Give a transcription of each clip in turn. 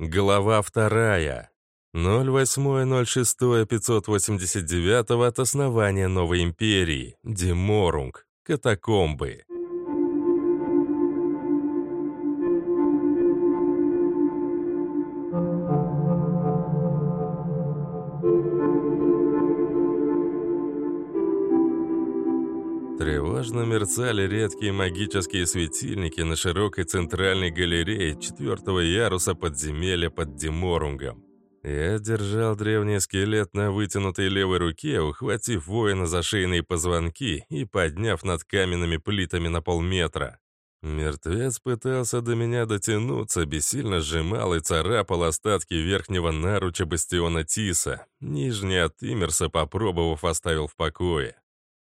Глава вторая. 08.06.589 от основания новой империи. Деморунг. Катакомбы. Тревожно мерцали редкие магические светильники на широкой центральной галерее четвертого яруса подземелья под Деморунгом. Я держал древний скелет на вытянутой левой руке, ухватив воина за шейные позвонки и подняв над каменными плитами на полметра. Мертвец пытался до меня дотянуться, бессильно сжимал и царапал остатки верхнего наруча бастиона Тиса. Нижний от Имерса, попробовав, оставил в покое.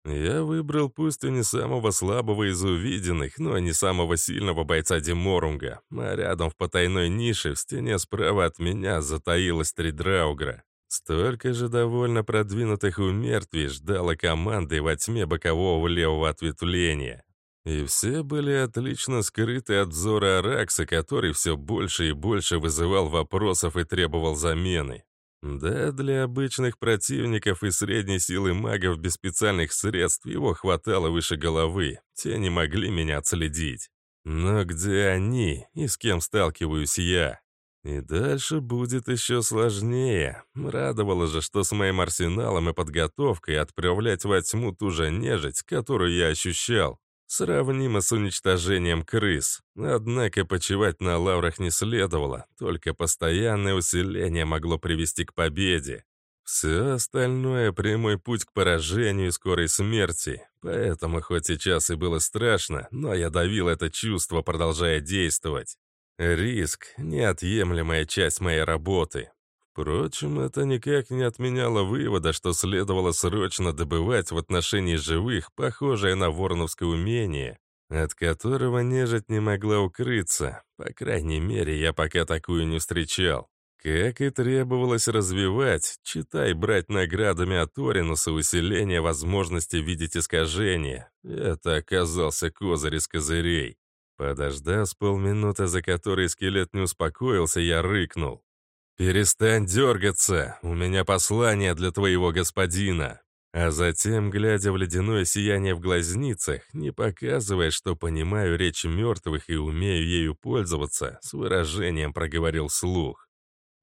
Я выбрал пусть и не самого слабого из увиденных, но и не самого сильного бойца Деморунга, а рядом в потайной нише в стене справа от меня затаилось три драугра. Столько же довольно продвинутых у мертвей ждало команды во тьме бокового левого ответвления. И все были отлично скрыты от взора Аракса, который все больше и больше вызывал вопросов и требовал замены. Да, для обычных противников и средней силы магов без специальных средств его хватало выше головы, те не могли меня отследить. Но где они и с кем сталкиваюсь я? И дальше будет еще сложнее. Радовало же, что с моим арсеналом и подготовкой отправлять во тьму ту же нежить, которую я ощущал, Сравнимо с уничтожением крыс. Однако почивать на лаврах не следовало, только постоянное усиление могло привести к победе. Все остальное — прямой путь к поражению и скорой смерти. Поэтому, хоть сейчас и было страшно, но я давил это чувство, продолжая действовать. Риск — неотъемлемая часть моей работы. Впрочем, это никак не отменяло вывода, что следовало срочно добывать в отношении живых похожее на вороновское умение, от которого нежить не могла укрыться. По крайней мере, я пока такую не встречал. Как и требовалось развивать, читай брать наградами от Оринуса усиление возможности видеть искажения. Это оказался козырь из козырей. Подождав с полминуты, за которой скелет не успокоился, я рыкнул. «Перестань дергаться, у меня послание для твоего господина». А затем, глядя в ледяное сияние в глазницах, не показывая, что понимаю речь мертвых и умею ею пользоваться, с выражением проговорил слух.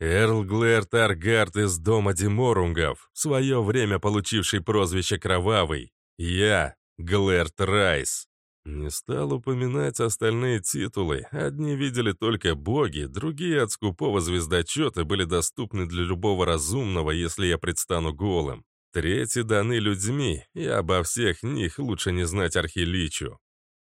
Эрл Глэр Таргард из дома Диморунгов, в свое время получивший прозвище Кровавый. Я, Глэр Трайс. Не стал упоминать остальные титулы. Одни видели только боги, другие от скупого звездочета были доступны для любого разумного, если я предстану голым. Третьи даны людьми, и обо всех них лучше не знать Архиличу.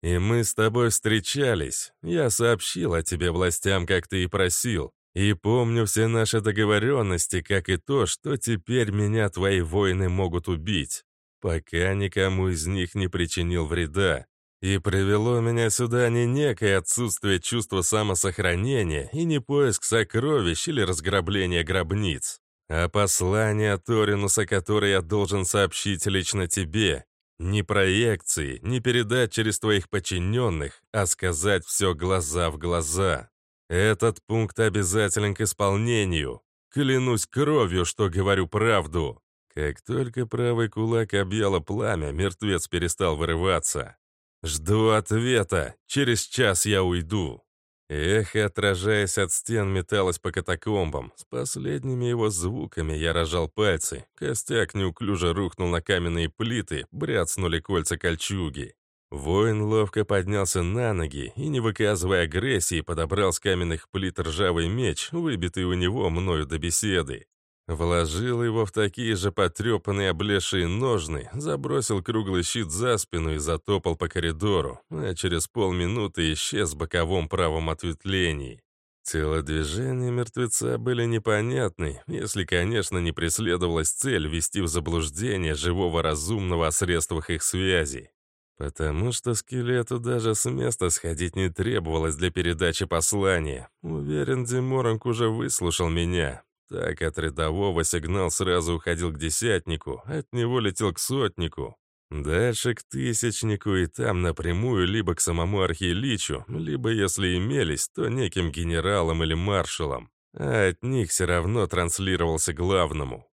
И мы с тобой встречались. Я сообщил о тебе властям, как ты и просил. И помню все наши договоренности, как и то, что теперь меня твои воины могут убить. Пока никому из них не причинил вреда. И привело меня сюда не некое отсутствие чувства самосохранения и не поиск сокровищ или разграбление гробниц, а послание Торинуса, которое я должен сообщить лично тебе. Не проекции, не передать через твоих подчиненных, а сказать все глаза в глаза. Этот пункт обязателен к исполнению. Клянусь кровью, что говорю правду. Как только правый кулак объяло пламя, мертвец перестал вырываться. «Жду ответа. Через час я уйду». Эхо, отражаясь от стен, металось по катакомбам. С последними его звуками я рожал пальцы. Костяк неуклюже рухнул на каменные плиты, бряцнули кольца кольчуги. Воин ловко поднялся на ноги и, не выказывая агрессии, подобрал с каменных плит ржавый меч, выбитый у него мною до беседы. Вложил его в такие же потрепанные облезшие ножны, забросил круглый щит за спину и затопал по коридору, а через полминуты исчез в боковом правом ответвлении. Телодвижения мертвеца были непонятны, если, конечно, не преследовалась цель ввести в заблуждение живого разумного о средствах их связи. Потому что скелету даже с места сходить не требовалось для передачи послания. Уверен, Диморанг уже выслушал меня, так от рядового сигнал сразу уходил к десятнику, от него летел к сотнику. Дальше к тысячнику и там напрямую либо к самому архиеличу, либо, если имелись, то неким генералом или маршалом. а от них все равно транслировался главному.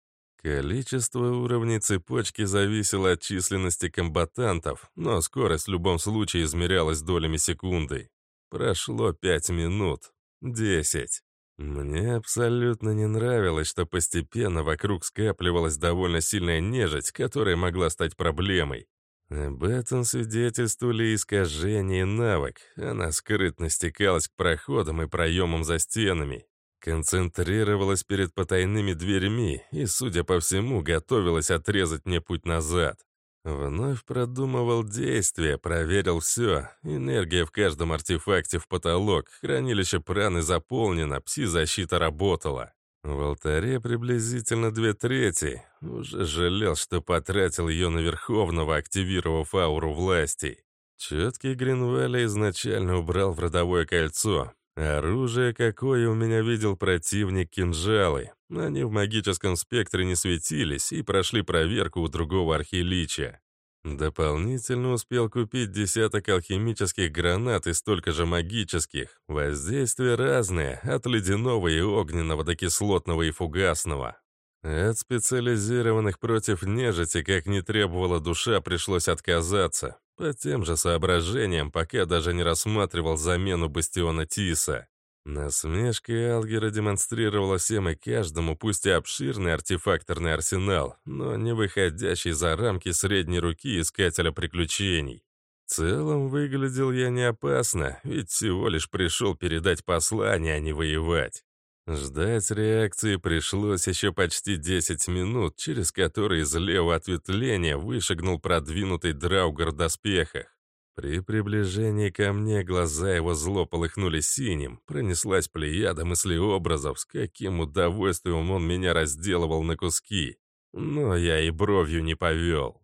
Количество уровней цепочки зависело от численности комбатантов, но скорость в любом случае измерялась долями секунды. Прошло пять минут. Десять. Мне абсолютно не нравилось, что постепенно вокруг скапливалась довольно сильная нежить, которая могла стать проблемой. Об этом свидетельствовали искажения и навык. Она скрытно стекалась к проходам и проемам за стенами. Концентрировалась перед потайными дверьми и, судя по всему, готовилась отрезать мне путь назад. Вновь продумывал действия, проверил все. Энергия в каждом артефакте в потолок, хранилище праны заполнено, пси-защита работала. В алтаре приблизительно две трети. Уже жалел, что потратил ее на Верховного, активировав ауру власти. Четкий Гринвелли изначально убрал в родовое кольцо, Оружие, какое у меня видел противник, кинжалы. Они в магическом спектре не светились и прошли проверку у другого архилича. Дополнительно успел купить десяток алхимических гранат и столько же магических. Воздействия разные, от ледяного и огненного до кислотного и фугасного. От специализированных против нежити, как не требовала душа, пришлось отказаться. По тем же соображениям, пока даже не рассматривал замену бастиона Тиса. Насмешка Алгера демонстрировала всем и каждому, пусть и обширный артефакторный арсенал, но не выходящий за рамки средней руки искателя приключений. В целом выглядел я не опасно, ведь всего лишь пришел передать послание, а не воевать. Ждать реакции пришлось еще почти 10 минут, через которые из левого ответвления вышагнул продвинутый драугар в доспехах. При приближении ко мне глаза его зло полыхнули синим, пронеслась плеяда мыслеобразов, с каким удовольствием он меня разделывал на куски. Но я и бровью не повел.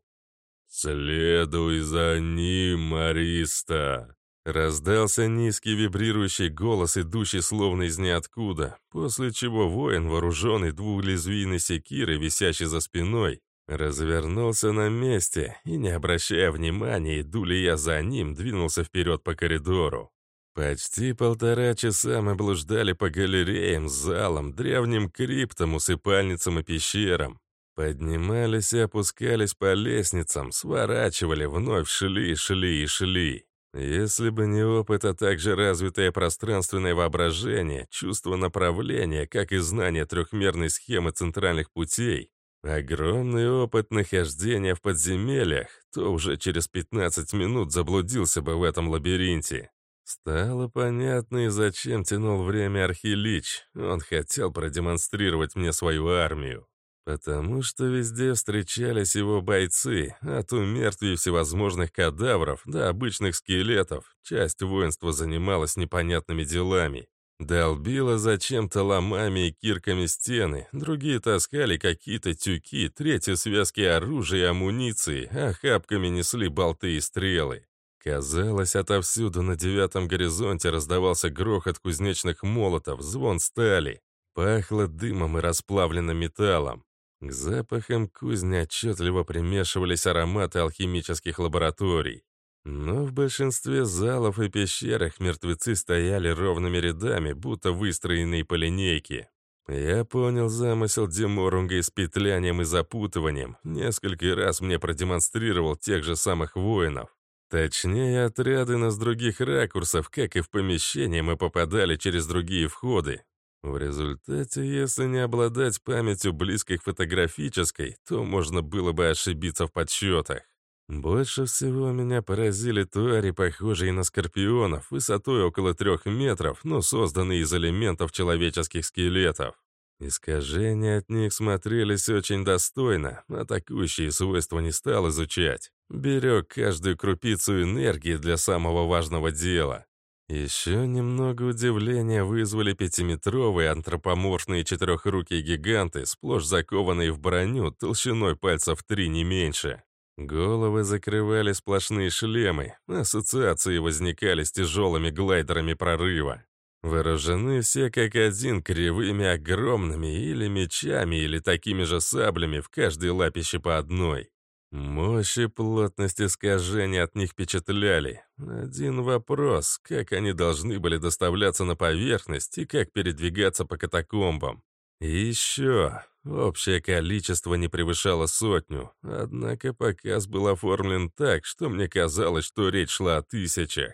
«Следуй за ним, Мариста!» Раздался низкий вибрирующий голос, идущий словно из ниоткуда, после чего воин, вооруженный двухлезвийной секирой, висящий за спиной, развернулся на месте и, не обращая внимания, иду ли я за ним, двинулся вперед по коридору. Почти полтора часа мы блуждали по галереям, залам, древним криптам, усыпальницам и пещерам. Поднимались и опускались по лестницам, сворачивали, вновь шли, шли и шли. Если бы не опыт, а также развитое пространственное воображение, чувство направления, как и знание трехмерной схемы центральных путей, огромный опыт нахождения в подземельях, то уже через 15 минут заблудился бы в этом лабиринте. Стало понятно и зачем тянул время Архилич. Он хотел продемонстрировать мне свою армию. Потому что везде встречались его бойцы, от умертвий всевозможных кадавров до обычных скелетов. Часть воинства занималась непонятными делами. Долбила зачем-то ломами и кирками стены, другие таскали какие-то тюки, третьи связки оружия и амуниции, а хапками несли болты и стрелы. Казалось, отовсюду на девятом горизонте раздавался грохот кузнечных молотов, звон стали. Пахло дымом и расплавленным металлом. К запахам кузни отчетливо примешивались ароматы алхимических лабораторий. Но в большинстве залов и пещерах мертвецы стояли ровными рядами, будто выстроенные по линейке. Я понял замысел Деморунга и с петлянием и запутыванием. Несколько раз мне продемонстрировал тех же самых воинов. Точнее, отряды, но с других ракурсов, как и в помещение, мы попадали через другие входы. В результате, если не обладать памятью близкой к фотографической, то можно было бы ошибиться в подсчетах. Больше всего меня поразили твари, похожие на скорпионов, высотой около трех метров, но созданные из элементов человеческих скелетов. Искажения от них смотрелись очень достойно, атакующие свойства не стал изучать. Берег каждую крупицу энергии для самого важного дела. Еще немного удивления вызвали пятиметровые антропоморфные четырехрукие гиганты, сплошь закованные в броню, толщиной пальцев три не меньше. Головы закрывали сплошные шлемы, ассоциации возникали с тяжелыми глайдерами прорыва. Вооружены все как один кривыми огромными или мечами, или такими же саблями, в каждой лапище по одной. Мощь и плотность искажений от них впечатляли. Один вопрос, как они должны были доставляться на поверхность и как передвигаться по катакомбам. И еще, общее количество не превышало сотню, однако показ был оформлен так, что мне казалось, что речь шла о тысячах.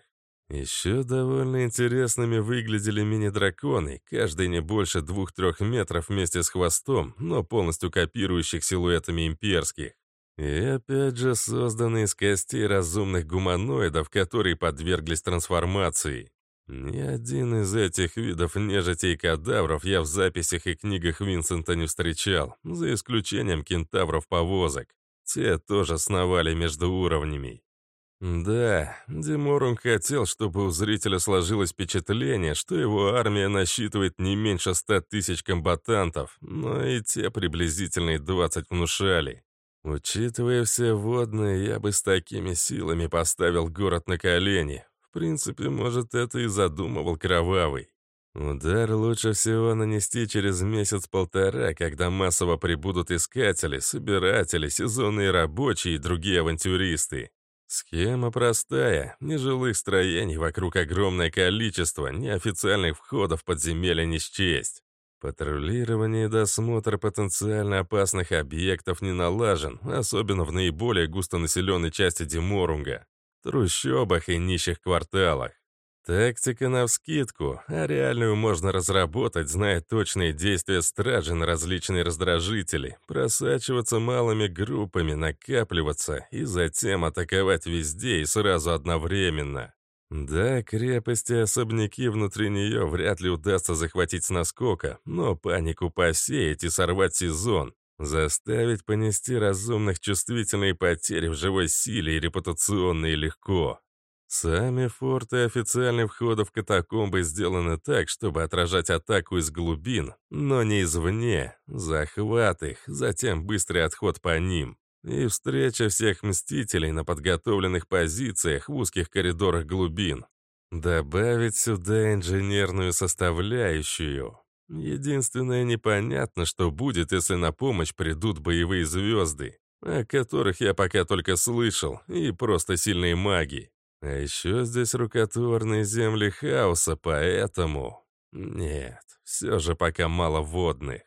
Еще довольно интересными выглядели мини-драконы, каждый не больше двух-трех метров вместе с хвостом, но полностью копирующих силуэтами имперских. И опять же созданы из костей разумных гуманоидов, которые подверглись трансформации. Ни один из этих видов нежити и кадавров я в записях и книгах Винсента не встречал, за исключением кентавров-повозок. Те тоже сновали между уровнями. Да, Диморунг хотел, чтобы у зрителя сложилось впечатление, что его армия насчитывает не меньше ста тысяч комбатантов, но и те приблизительные 20 внушали. Учитывая все водные, я бы с такими силами поставил город на колени. В принципе, может, это и задумывал Кровавый. Удар лучше всего нанести через месяц-полтора, когда массово прибудут искатели, собиратели, сезонные рабочие и другие авантюристы. Схема простая. Нежилых строений вокруг огромное количество, неофициальных входов подземелья не счесть. Патрулирование и досмотр потенциально опасных объектов не налажен, особенно в наиболее густонаселенной части Деморунга, трущобах и нищих кварталах. Тактика навскидку, а реальную можно разработать, зная точные действия стражи на различные раздражители, просачиваться малыми группами, накапливаться и затем атаковать везде и сразу одновременно. Да, крепости и особняки внутри нее вряд ли удастся захватить с наскока, но панику посеять и сорвать сезон, заставить понести разумных чувствительные потери в живой силе и репутационные легко. Сами форты и официальные входы в катакомбы сделаны так, чтобы отражать атаку из глубин, но не извне, захват их, затем быстрый отход по ним. И встреча всех мстителей на подготовленных позициях в узких коридорах глубин. Добавить сюда инженерную составляющую. Единственное непонятно, что будет, если на помощь придут боевые звезды, о которых я пока только слышал, и просто сильные маги. А еще здесь рукотворные земли хаоса, поэтому... Нет, все же пока мало водных.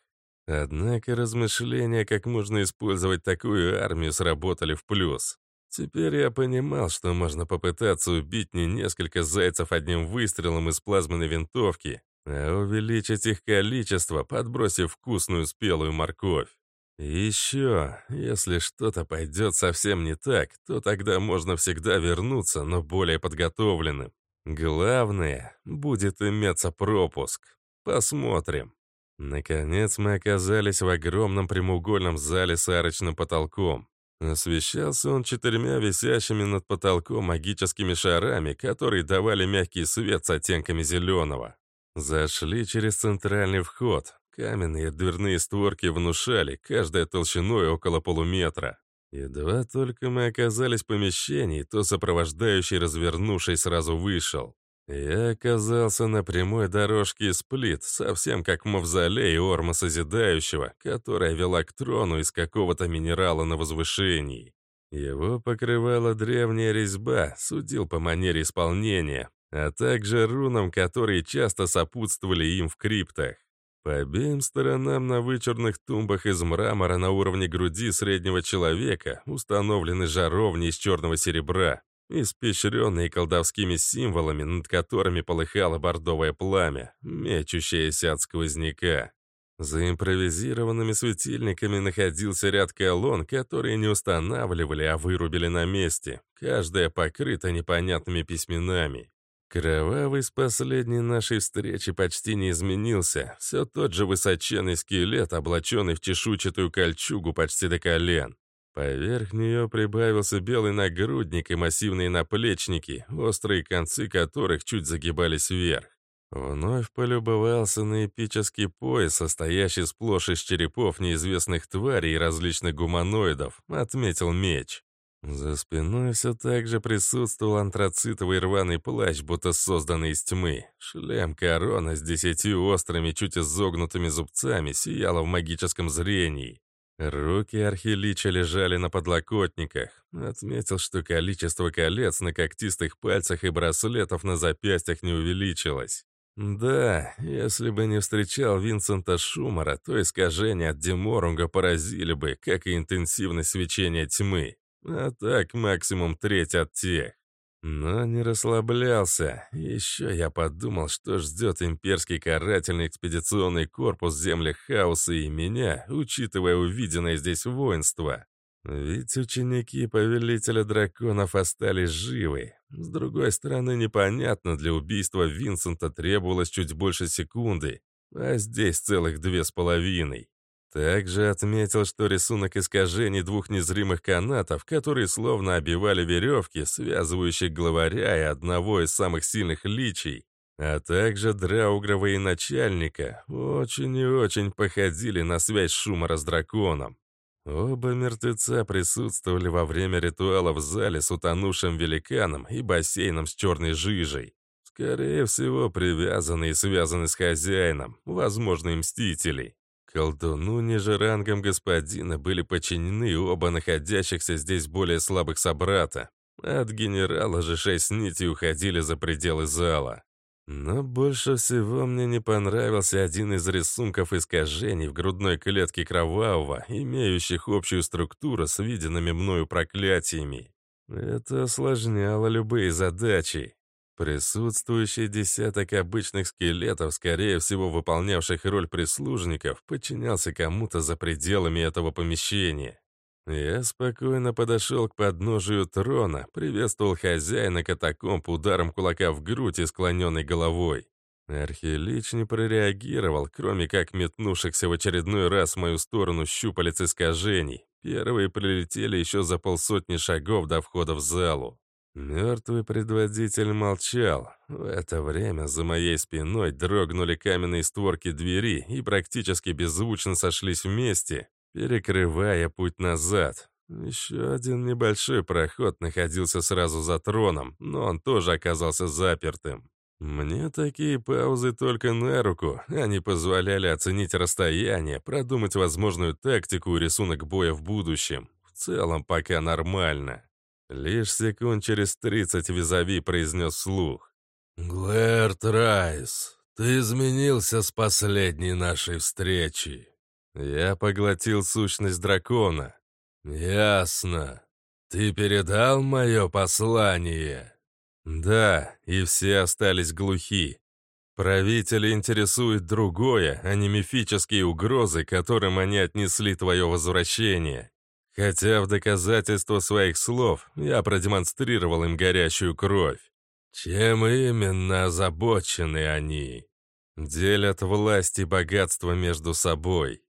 Однако размышления, как можно использовать такую армию, сработали в плюс. Теперь я понимал, что можно попытаться убить не несколько зайцев одним выстрелом из плазменной винтовки, а увеличить их количество, подбросив вкусную спелую морковь. И еще, если что-то пойдет совсем не так, то тогда можно всегда вернуться, но более подготовленным. Главное, будет иметься пропуск. Посмотрим. Наконец мы оказались в огромном прямоугольном зале с арочным потолком. Освещался он четырьмя висящими над потолком магическими шарами, которые давали мягкий свет с оттенками зеленого. Зашли через центральный вход. Каменные дверные створки внушали, каждая толщиной около полуметра. Едва только мы оказались в помещении, то сопровождающий, развернувшись, сразу вышел. Я оказался на прямой дорожке из плит, совсем как в мавзолее Орма Созидающего, которая вела к трону из какого-то минерала на возвышении. Его покрывала древняя резьба, судил по манере исполнения, а также рунам, которые часто сопутствовали им в криптах. По обеим сторонам на вычурных тумбах из мрамора на уровне груди среднего человека установлены жаровни из черного серебра, испещренные колдовскими символами, над которыми полыхало бордовое пламя, мечущееся от сквозняка. За импровизированными светильниками находился ряд колонн, которые не устанавливали, а вырубили на месте, каждая покрыта непонятными письменами. Кровавый с последней нашей встречи почти не изменился, все тот же высоченный скелет, облаченный в чешуйчатую кольчугу почти до колен. Поверх нее прибавился белый нагрудник и массивные наплечники, острые концы которых чуть загибались вверх. Вновь полюбовался на эпический пояс, состоящий сплошь из черепов неизвестных тварей и различных гуманоидов, отметил меч. За спиной все так же присутствовал антрацитовый рваный плащ, будто созданный из тьмы. Шлем-корона с десятью острыми, чуть изогнутыми зубцами сияла в магическом зрении. Руки архилича лежали на подлокотниках. Отметил, что количество колец на когтистых пальцах и браслетов на запястьях не увеличилось. Да, если бы не встречал Винсента Шумара, то искажения от Деморунга поразили бы, как и интенсивность свечения тьмы. А так максимум треть от тех. Но не расслаблялся. Еще я подумал, что ждет имперский карательный экспедиционный корпус в землях хаоса и меня, учитывая увиденное здесь воинство. Ведь ученики Повелителя Драконов остались живы. С другой стороны, непонятно, для убийства Винсента требовалось чуть больше секунды, а здесь целых две с половиной. Также отметил, что рисунок искажений двух незримых канатов, которые словно обивали веревки, связывающие главаря и одного из самых сильных личий, а также Драугрова и начальника, очень и очень походили на связь Шумара с драконом. Оба мертвеца присутствовали во время ритуала в зале с утонувшим великаном и бассейном с черной жижей. Скорее всего, привязаны и связаны с хозяином, возможно, и мстителей. Колдуну ниже рангом господина были подчинены оба находящихся здесь более слабых собрата. От генерала же шесть нитей уходили за пределы зала. Но больше всего мне не понравился один из рисунков искажений в грудной клетке кровавого, имеющих общую структуру с виденными мною проклятиями. Это осложняло любые задачи. Присутствующий десяток обычных скелетов, скорее всего выполнявших роль прислужников, подчинялся кому-то за пределами этого помещения. Я спокойно подошел к подножию трона, приветствовал хозяина катакомб ударом кулака в грудь и склоненной головой. Архилич не прореагировал, кроме как метнувшихся в очередной раз в мою сторону щупалец искажений. Первые прилетели еще за полсотни шагов до входа в залу. Мертвый предводитель молчал. В это время за моей спиной дрогнули каменные створки двери и практически беззвучно сошлись вместе, перекрывая путь назад. Еще один небольшой проход находился сразу за троном, но он тоже оказался запертым. Мне такие паузы только на руку, они позволяли оценить расстояние, продумать возможную тактику и рисунок боя в будущем. В целом пока нормально. Лишь секунд через тридцать Визави произнес вслух. «Глэрт Райс, ты изменился с последней нашей встречи». Я поглотил сущность дракона. «Ясно. Ты передал мое послание?» «Да, и все остались глухи. Правители интересует другое, а не мифические угрозы, которым они отнесли твое возвращение. Хотя в доказательство своих слов я продемонстрировал им горячую кровь. Чем именно озабочены они? Делят власть и богатство между собой.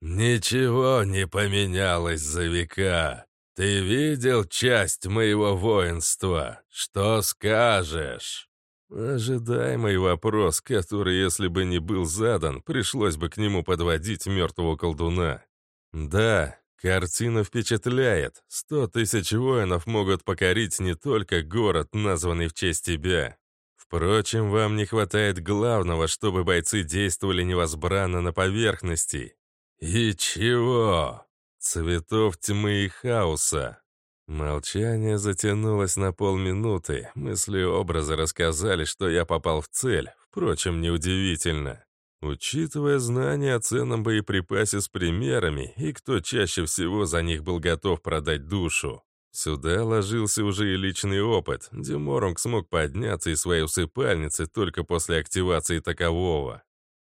Ничего не поменялось за века. Ты видел часть моего воинства? Что скажешь? Ожидаемый вопрос, который, если бы не был задан, пришлось бы к нему подводить мертвого колдуна. Да, Картина впечатляет. Сто тысяч воинов могут покорить не только город, названный в честь тебя. Впрочем, вам не хватает главного, чтобы бойцы действовали невозбранно на поверхности. И чего? Цветов тьмы и хаоса. Молчание затянулось на полминуты. Мысли образы рассказали, что я попал в цель. Впрочем, неудивительно. Учитывая знания о ценном боеприпасе с примерами и кто чаще всего за них был готов продать душу. Сюда ложился уже и личный опыт. Деморонг смог подняться из своей усыпальницы только после активации такового.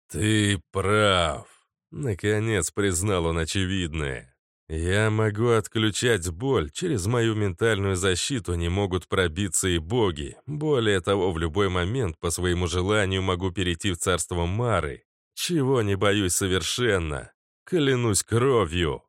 «Ты прав», — наконец признал он очевидное. «Я могу отключать боль, через мою ментальную защиту не могут пробиться и боги. Более того, в любой момент по своему желанию могу перейти в царство Мары, чего не боюсь совершенно. Клянусь кровью».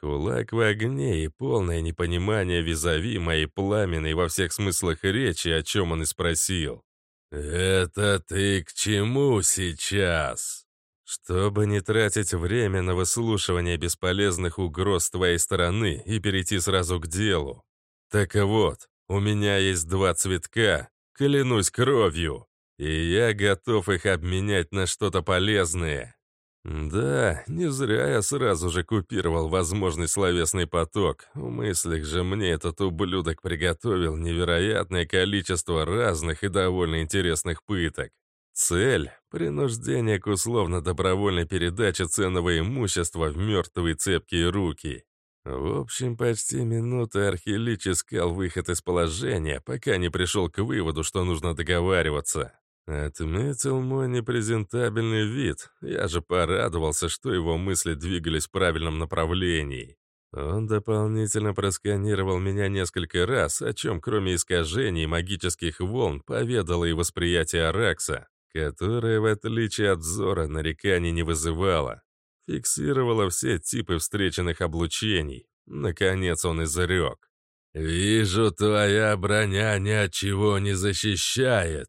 Кулак в огне и полное непонимание визави моей пламенной во всех смыслах речи, о чем он и спросил. «Это ты к чему сейчас?» Чтобы не тратить время на выслушивание бесполезных угроз с твоей стороны и перейти сразу к делу. Так вот, у меня есть два цветка, клянусь кровью, и я готов их обменять на что-то полезное. Да, не зря я сразу же купировал возможный словесный поток. В мыслях же мне этот ублюдок приготовил невероятное количество разных и довольно интересных пыток. Цель – принуждение к условно-добровольной передаче ценного имущества в мертвые цепкие руки. В общем, почти минуту Архилич искал выход из положения, пока не пришел к выводу, что нужно договариваться. Отметил мой непрезентабельный вид. Я же порадовался, что его мысли двигались в правильном направлении. Он дополнительно просканировал меня несколько раз, о чем, кроме искажений магических волн, поведало и восприятие Аракса, которое, в отличие от Зора, нареканий не вызывало. Фиксировало все типы встреченных облучений. Наконец он изрек. «Вижу, твоя броня ни от чего не защищает»,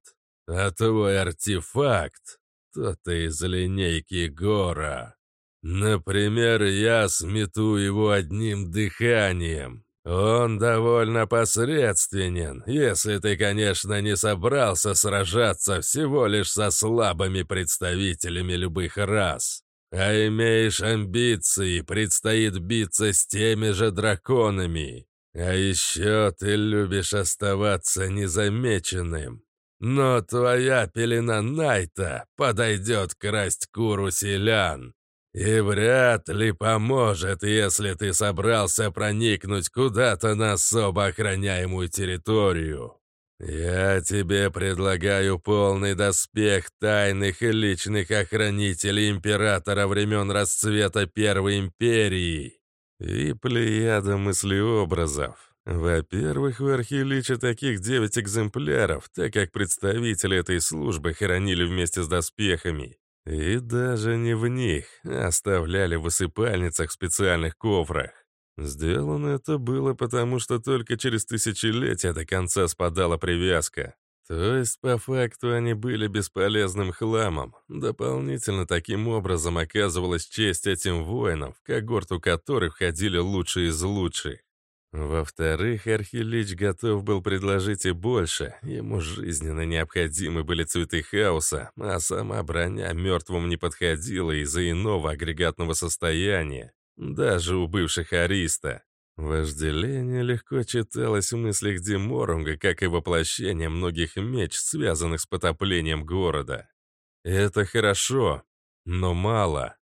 а твой артефакт — тот из линейки Гора. Например, я смету его одним дыханием. Он довольно посредственен, если ты, конечно, не собрался сражаться всего лишь со слабыми представителями любых рас. А имеешь амбиции, предстоит биться с теми же драконами. А еще ты любишь оставаться незамеченным. Но твоя пелена Найта подойдет красть куру селян. И вряд ли поможет, если ты собрался проникнуть куда-то на особо охраняемую территорию. Я тебе предлагаю полный доспех тайных и личных охранителей императора времен расцвета Первой империи и плеяда мыслеобразов. Во-первых, в Архиличе таких девять экземпляров, так как представители этой службы хоронили вместе с доспехами. И даже не в них, а оставляли в высыпальницах в специальных кофрах. Сделано это было потому, что только через тысячелетия до конца спадала привязка. То есть, по факту, они были бесполезным хламом. Дополнительно таким образом оказывалась честь этим воинам, в когорту которых входили лучшие из лучших. Во-вторых, Архилич готов был предложить и больше. Ему жизненно необходимы были цветы хаоса, а сама броня мертвым не подходила из-за иного агрегатного состояния, даже у бывших Ариста. Вожделение легко читалось в мыслях Диморунга, как и воплощение многих меч, связанных с потоплением города. Это хорошо, но мало.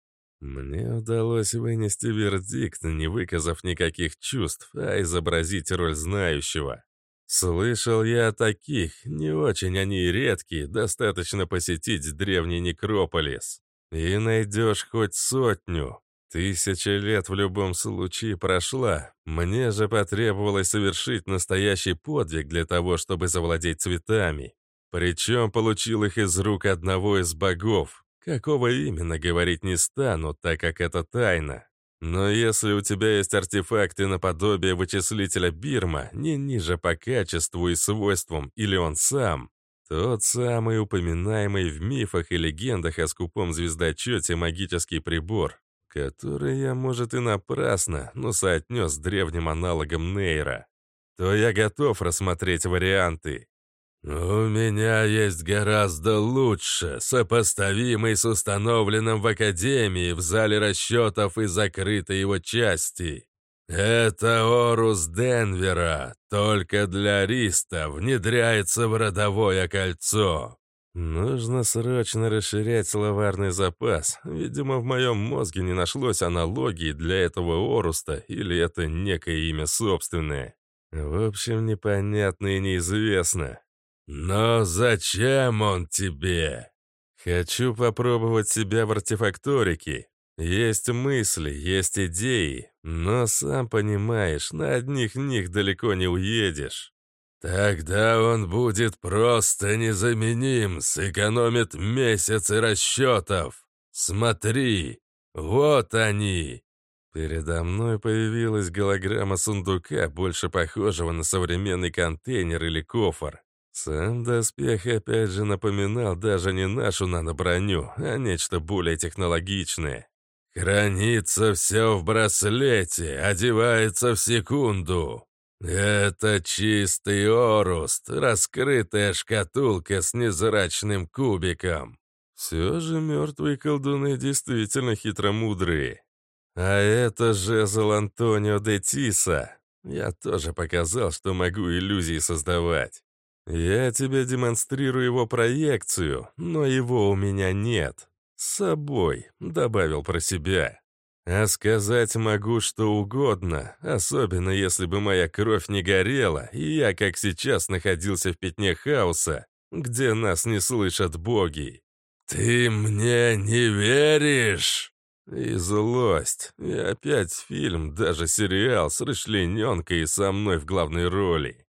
Мне удалось вынести вердикт, не выказав никаких чувств, а изобразить роль знающего. Слышал я о таких, не очень они редкие, достаточно посетить древний некрополис. И найдешь хоть сотню. Тысяча лет в любом случае прошла. Мне же потребовалось совершить настоящий подвиг для того, чтобы завладеть цветами. Причем получил их из рук одного из богов, Какого именно, говорить не стану, так как это тайна. Но если у тебя есть артефакты наподобие вычислителя Бирма, не ниже по качеству и свойствам, или он сам, тот самый упоминаемый в мифах и легендах о скупом звездочете магический прибор, который я, может, и напрасно, но соотнес с древним аналогом Нейра, то я готов рассмотреть варианты. «У меня есть гораздо лучше, сопоставимый с установленным в Академии в зале расчетов и закрытой его части. Это Орус Денвера, только для Риста внедряется в родовое кольцо». Нужно срочно расширять словарный запас. Видимо, в моем мозге не нашлось аналогии для этого Оруста, или это некое имя собственное. В общем, непонятно и неизвестно. «Но зачем он тебе?» «Хочу попробовать себя в артефакторике. Есть мысли, есть идеи, но, сам понимаешь, на одних них далеко не уедешь». «Тогда он будет просто незаменим, сэкономит месяцы расчетов. Смотри, вот они!» Передо мной появилась голограмма сундука, больше похожего на современный контейнер или кофр. Сам доспех опять же напоминал даже не нашу наноброню, а нечто более технологичное. «Хранится все в браслете, одевается в секунду. Это чистый оруст, раскрытая шкатулка с незрачным кубиком. Все же мертвые колдуны действительно хитромудрые. А это жезл Антонио де Тиса. Я тоже показал, что могу иллюзии создавать. Я тебе демонстрирую его проекцию, но его у меня нет. С собой, добавил про себя. А сказать могу что угодно, особенно если бы моя кровь не горела, и я, как сейчас, находился в пятне хаоса, где нас не слышат боги. «Ты мне не веришь?» И злость. И опять фильм, даже сериал с расчлененкой и со мной в главной роли.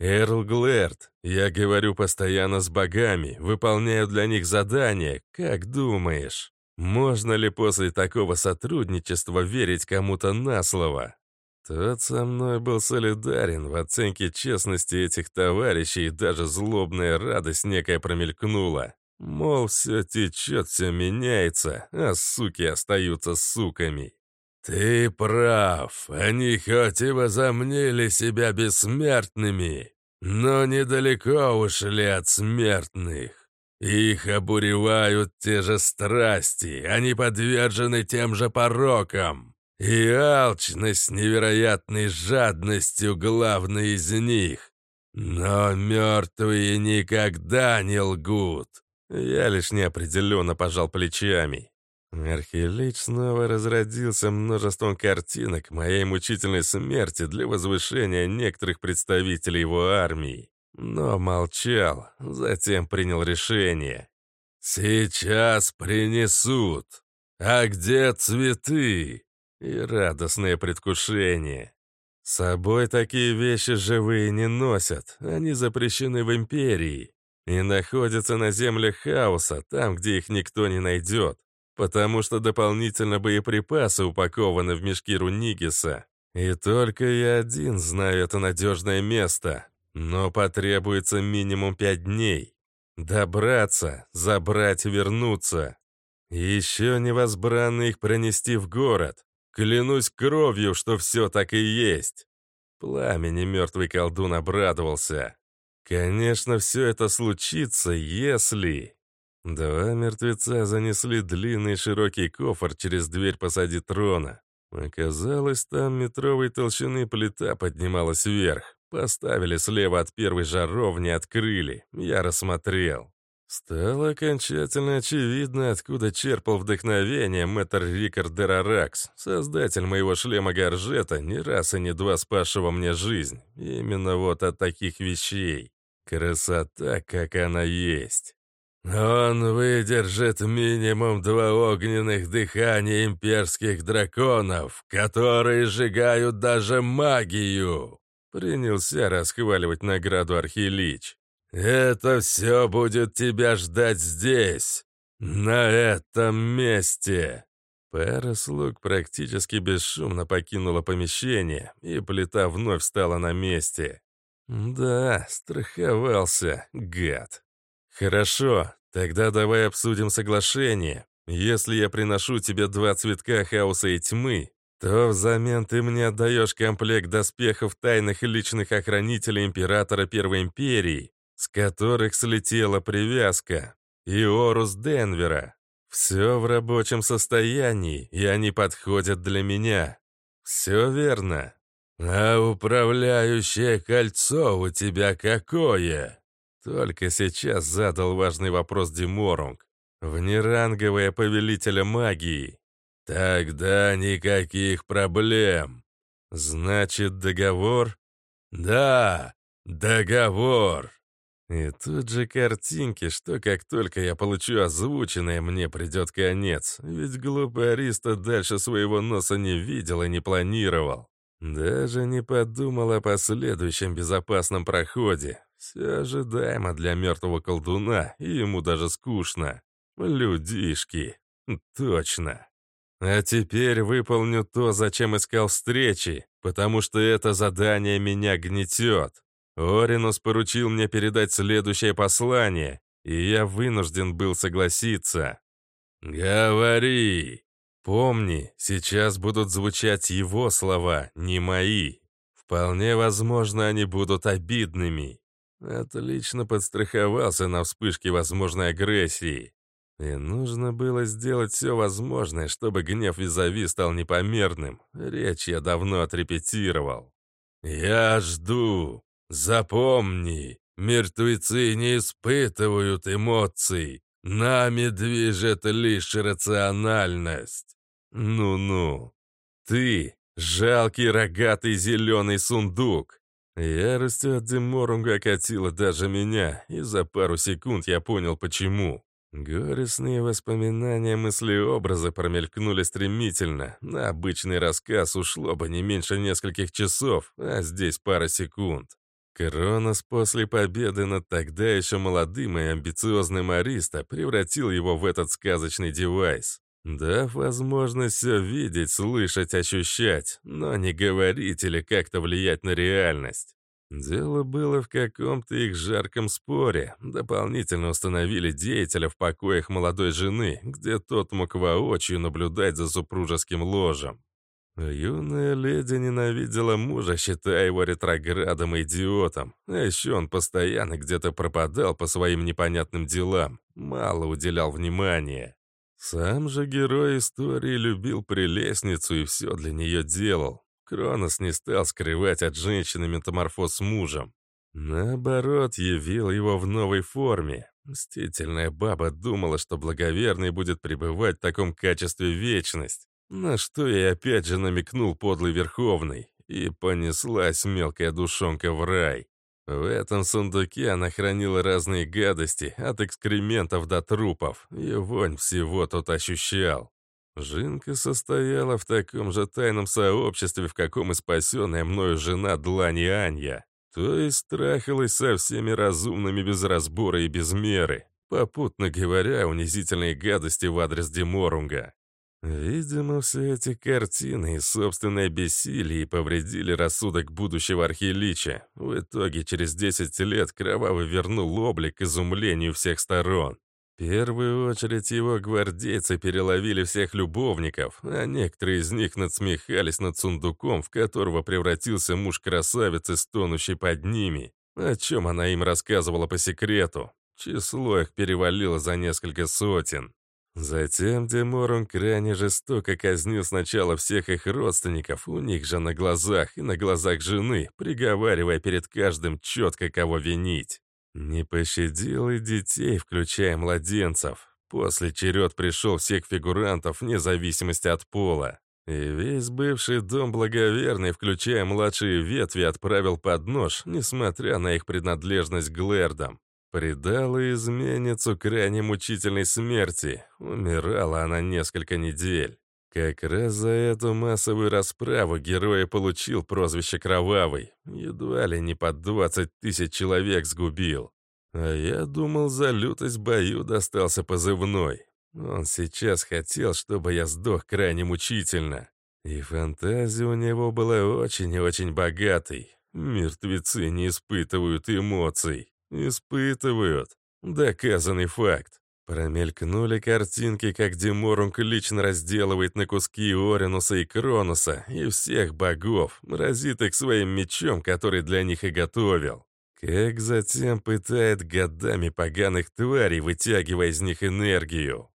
Эрл Глэрд, я говорю постоянно с богами, выполняю для них задания, как думаешь? Можно ли после такого сотрудничества верить кому-то на слово? Тот со мной был солидарен в оценке честности этих товарищей, и даже злобная радость некая промелькнула. Мол, все течет, все меняется, а суки остаются суками. «Ты прав, они хоть и возомнили себя бессмертными, но недалеко ушли от смертных. Их обуревают те же страсти, они подвержены тем же порокам. И алчность невероятной жадностью главный из них. Но мертвые никогда не лгут. Я лишь неопределенно пожал плечами. Архилич снова разродился множеством картинок моей мучительной смерти для возвышения некоторых представителей его армии. Но молчал, затем принял решение. «Сейчас принесут. А где цветы?» И радостное предвкушение. С собой такие вещи живые не носят, они запрещены в Империи и находятся на землях хаоса, там, где их никто не найдет, потому что дополнительно боеприпасы упакованы в мешки Рунигиса. И только я один знаю это надежное место, но потребуется минимум пять дней. Добраться, забрать и вернуться. еще невозбранно их пронести в город. Клянусь кровью, что все так и есть. Пламени мертвый колдун обрадовался. Конечно, все это случится, если... Два мертвеца занесли длинный широкий кофр через дверь посади трона. Оказалось, там метровой толщины плита поднималась вверх. Поставили слева от первой жаровни, открыли. Я рассмотрел. Стало окончательно очевидно, откуда черпал вдохновение мэтр Рикард Дераракс, создатель моего шлема Горжета, не раз и не два спасшего мне жизнь. Именно вот от таких вещей. Красота, как она есть. Он выдержит минимум два огненных дыхания имперских драконов, которые сжигают даже магию. Принялся расхваливать награду Архилич. «Это все будет тебя ждать здесь, на этом месте!» Пара слуг практически бесшумно покинула помещение, и плита вновь стала на месте. «Да, страховался, гад. Хорошо, тогда давай обсудим соглашение. Если я приношу тебе два цветка хаоса и тьмы, то взамен ты мне отдаешь комплект доспехов тайных и личных охранителей Императора Первой Империи, с которых слетела привязка, и Орус Денвера. Все в рабочем состоянии, и они подходят для меня. Все верно. А управляющее кольцо у тебя какое? Только сейчас задал важный вопрос Диморунг. Внеранговая повелителя магии. «Тогда никаких проблем. Значит, договор?» «Да, договор!» И тут же картинки, что как только я получу озвученное, мне придет конец. Ведь глупый Ариста дальше своего носа не видел и не планировал. Даже не подумал о последующем безопасном проходе. Все ожидаемо для мертвого колдуна, и ему даже скучно. Людишки. Точно. А теперь выполню то, зачем искал встречи, потому что это задание меня гнетет. Оринус поручил мне передать следующее послание, и я вынужден был согласиться. «Говори!» «Помни, сейчас будут звучать его слова, не мои. Вполне возможно, они будут обидными». Отлично подстраховался на вспышке возможной агрессии. И нужно было сделать все возможное, чтобы гнев визави стал непомерным. Речь я давно отрепетировал. «Я жду. Запомни, мертвецы не испытывают эмоций. Нами движет лишь рациональность. Ну-ну. Ты — жалкий рогатый зеленый сундук. Яростью от Деморунга окатила даже меня, и за пару секунд я понял, почему. Горестные воспоминания, мысли и образы промелькнули стремительно. На обычный рассказ ушло бы не меньше нескольких часов, а здесь пара секунд. Кронос после победы над тогда еще молодым и амбициозным Ариста превратил его в этот сказочный девайс. Дав возможность все видеть, слышать, ощущать, но не говорить или как-то влиять на реальность. Дело было в каком-то их жарком споре. Дополнительно установили деятеля в покоях молодой жены, где тот мог воочию наблюдать за супружеским ложем. Юная леди ненавидела мужа, считая его ретроградом и идиотом. А еще он постоянно где-то пропадал по своим непонятным делам, мало уделял внимания. Сам же герой истории любил прелестницу и все для нее делал. Кронос не стал скрывать от женщины метаморфоз мужем. Наоборот, явил его в новой форме. Мстительная баба думала, что благоверный будет пребывать в таком качестве вечность. На что я опять же намекнул подлый Верховный. И понеслась мелкая душонка в рай. В этом сундуке она хранила разные гадости, от экскрементов до трупов, и вонь всего тут ощущал. Жинка состояла в таком же тайном сообществе, в каком и спасенная мною жена Длани Анья. То есть страхалась со всеми разумными без разбора и без меры, попутно говоря унизительные гадости в адрес Деморунга. Видимо, все эти картины и собственное бессилие повредили рассудок будущего архилича. В итоге через 10 лет Кровавый вернул облик изумлению всех сторон первую очередь его гвардейцы переловили всех любовников, а некоторые из них надсмехались над сундуком, в которого превратился муж красавицы, стонущий под ними, о чем она им рассказывала по секрету. Число их перевалило за несколько сотен. Затем Деморон крайне жестоко казнил сначала всех их родственников, у них же на глазах и на глазах жены, приговаривая перед каждым четко кого винить. Не пощадил и детей, включая младенцев. После черед пришел всех фигурантов, вне зависимости от пола. И весь бывший дом благоверный, включая младшие ветви, отправил под нож, несмотря на их принадлежность к Глэрдам. Предала изменницу крайне мучительной смерти. Умирала она несколько недель. Как раз за эту массовую расправу герой получил прозвище «Кровавый». Едва ли не под 20 тысяч человек сгубил. А я думал, за лютость бою достался позывной. Он сейчас хотел, чтобы я сдох крайне мучительно. И фантазия у него была очень и очень богатой. Мертвецы не испытывают эмоций. Испытывают. Доказанный факт. Промелькнули картинки, как Деморунг лично разделывает на куски Оринуса и Кронуса и всех богов, разит их своим мечом, который для них и готовил. Как затем пытает годами поганых тварей, вытягивая из них энергию.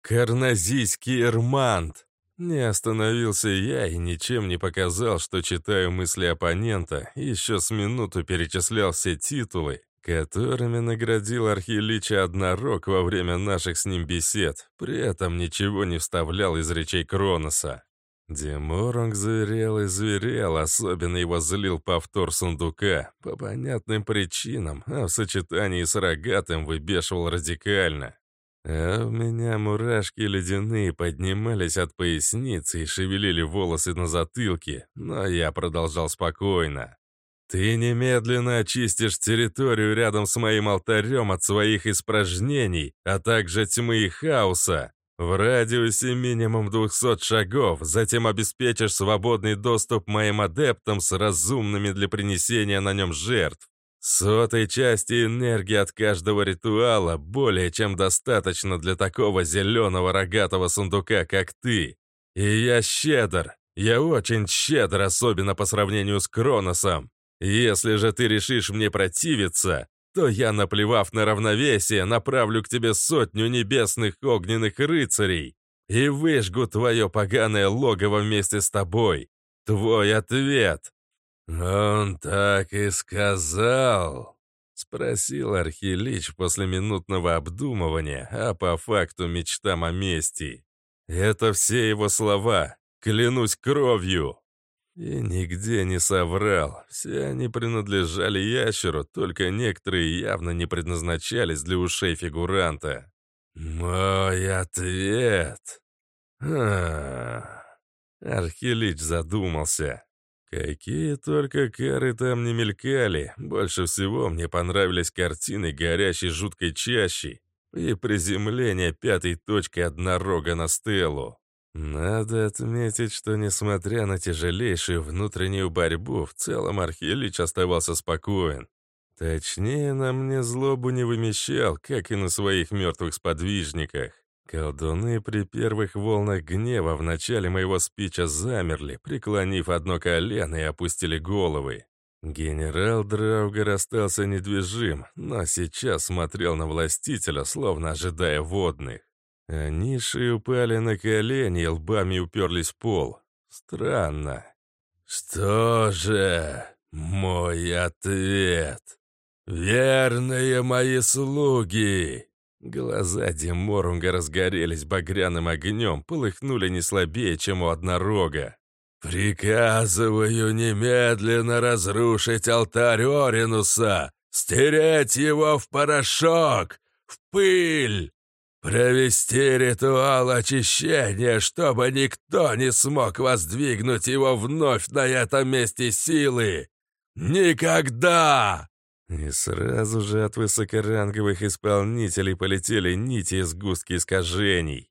Карназийский Эрмант! Не остановился я и ничем не показал, что читаю мысли оппонента, еще с минуту перечислял все титулы, которыми наградил архиелича Однорог во время наших с ним бесед, при этом ничего не вставлял из речей Кроноса. Деморонг зверел и зверел, особенно его злил повтор сундука, по понятным причинам, а в сочетании с рогатым выбешивал радикально. А у меня мурашки ледяные поднимались от поясницы и шевелили волосы на затылке, но я продолжал спокойно. «Ты немедленно очистишь территорию рядом с моим алтарем от своих испражнений, а также тьмы и хаоса. В радиусе минимум 200 шагов, затем обеспечишь свободный доступ моим адептам с разумными для принесения на нем жертв. Сотой части энергии от каждого ритуала более чем достаточно для такого зеленого рогатого сундука, как ты. И я щедр. Я очень щедр, особенно по сравнению с Кроносом. Если же ты решишь мне противиться, то я, наплевав на равновесие, направлю к тебе сотню небесных огненных рыцарей и выжгу твое поганое логово вместе с тобой. Твой ответ!» «Он так и сказал», — спросил Архилич после минутного обдумывания, а по факту мечтам о мести. «Это все его слова. Клянусь кровью!» И нигде не соврал. Все они принадлежали ящеру, только некоторые явно не предназначались для ушей фигуранта. «Мой ответ!» а Архилич задумался. Какие только кары там не мелькали, больше всего мне понравились картины горящей жуткой чащи и приземление пятой точки однорога на стелу. Надо отметить, что несмотря на тяжелейшую внутреннюю борьбу, в целом Архилич оставался спокоен. Точнее, на мне злобу не вымещал, как и на своих мертвых сподвижниках. Колдуны при первых волнах гнева в начале моего спича замерли, преклонив одно колено и опустили головы. Генерал Драугар остался недвижим, но сейчас смотрел на властителя, словно ожидая водных. Же упали на колени лбами уперлись в пол. Странно. «Что же мой ответ? Верные мои слуги!» Глаза Деморунга разгорелись багряным огнем, полыхнули не слабее, чем у однорога. «Приказываю немедленно разрушить алтарь Оринуса, стереть его в порошок, в пыль, провести ритуал очищения, чтобы никто не смог воздвигнуть его вновь на этом месте силы. Никогда!» И сразу же от высокоранговых исполнителей полетели нити и сгустки искажений.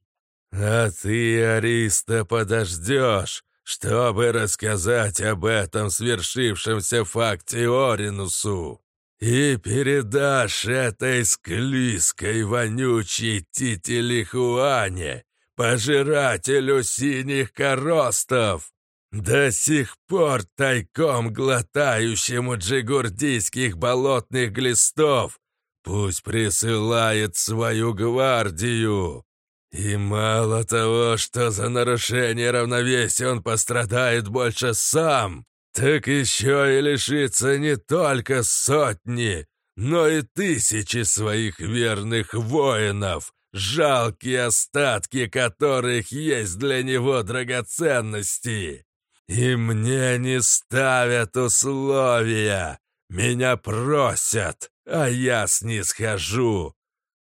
«А ты, Ариста, подождешь, чтобы рассказать об этом свершившемся факте Оринусу, и передашь этой склизкой, вонючей Титилихуане, пожирателю синих коростов, до сих пор тайком глотающему джигурдийских болотных глистов, пусть присылает свою гвардию. И мало того, что за нарушение равновесия он пострадает больше сам, так еще и лишится не только сотни, но и тысячи своих верных воинов, жалкие остатки которых есть для него драгоценности. И мне не ставят условия. Меня просят, а я снисхожу.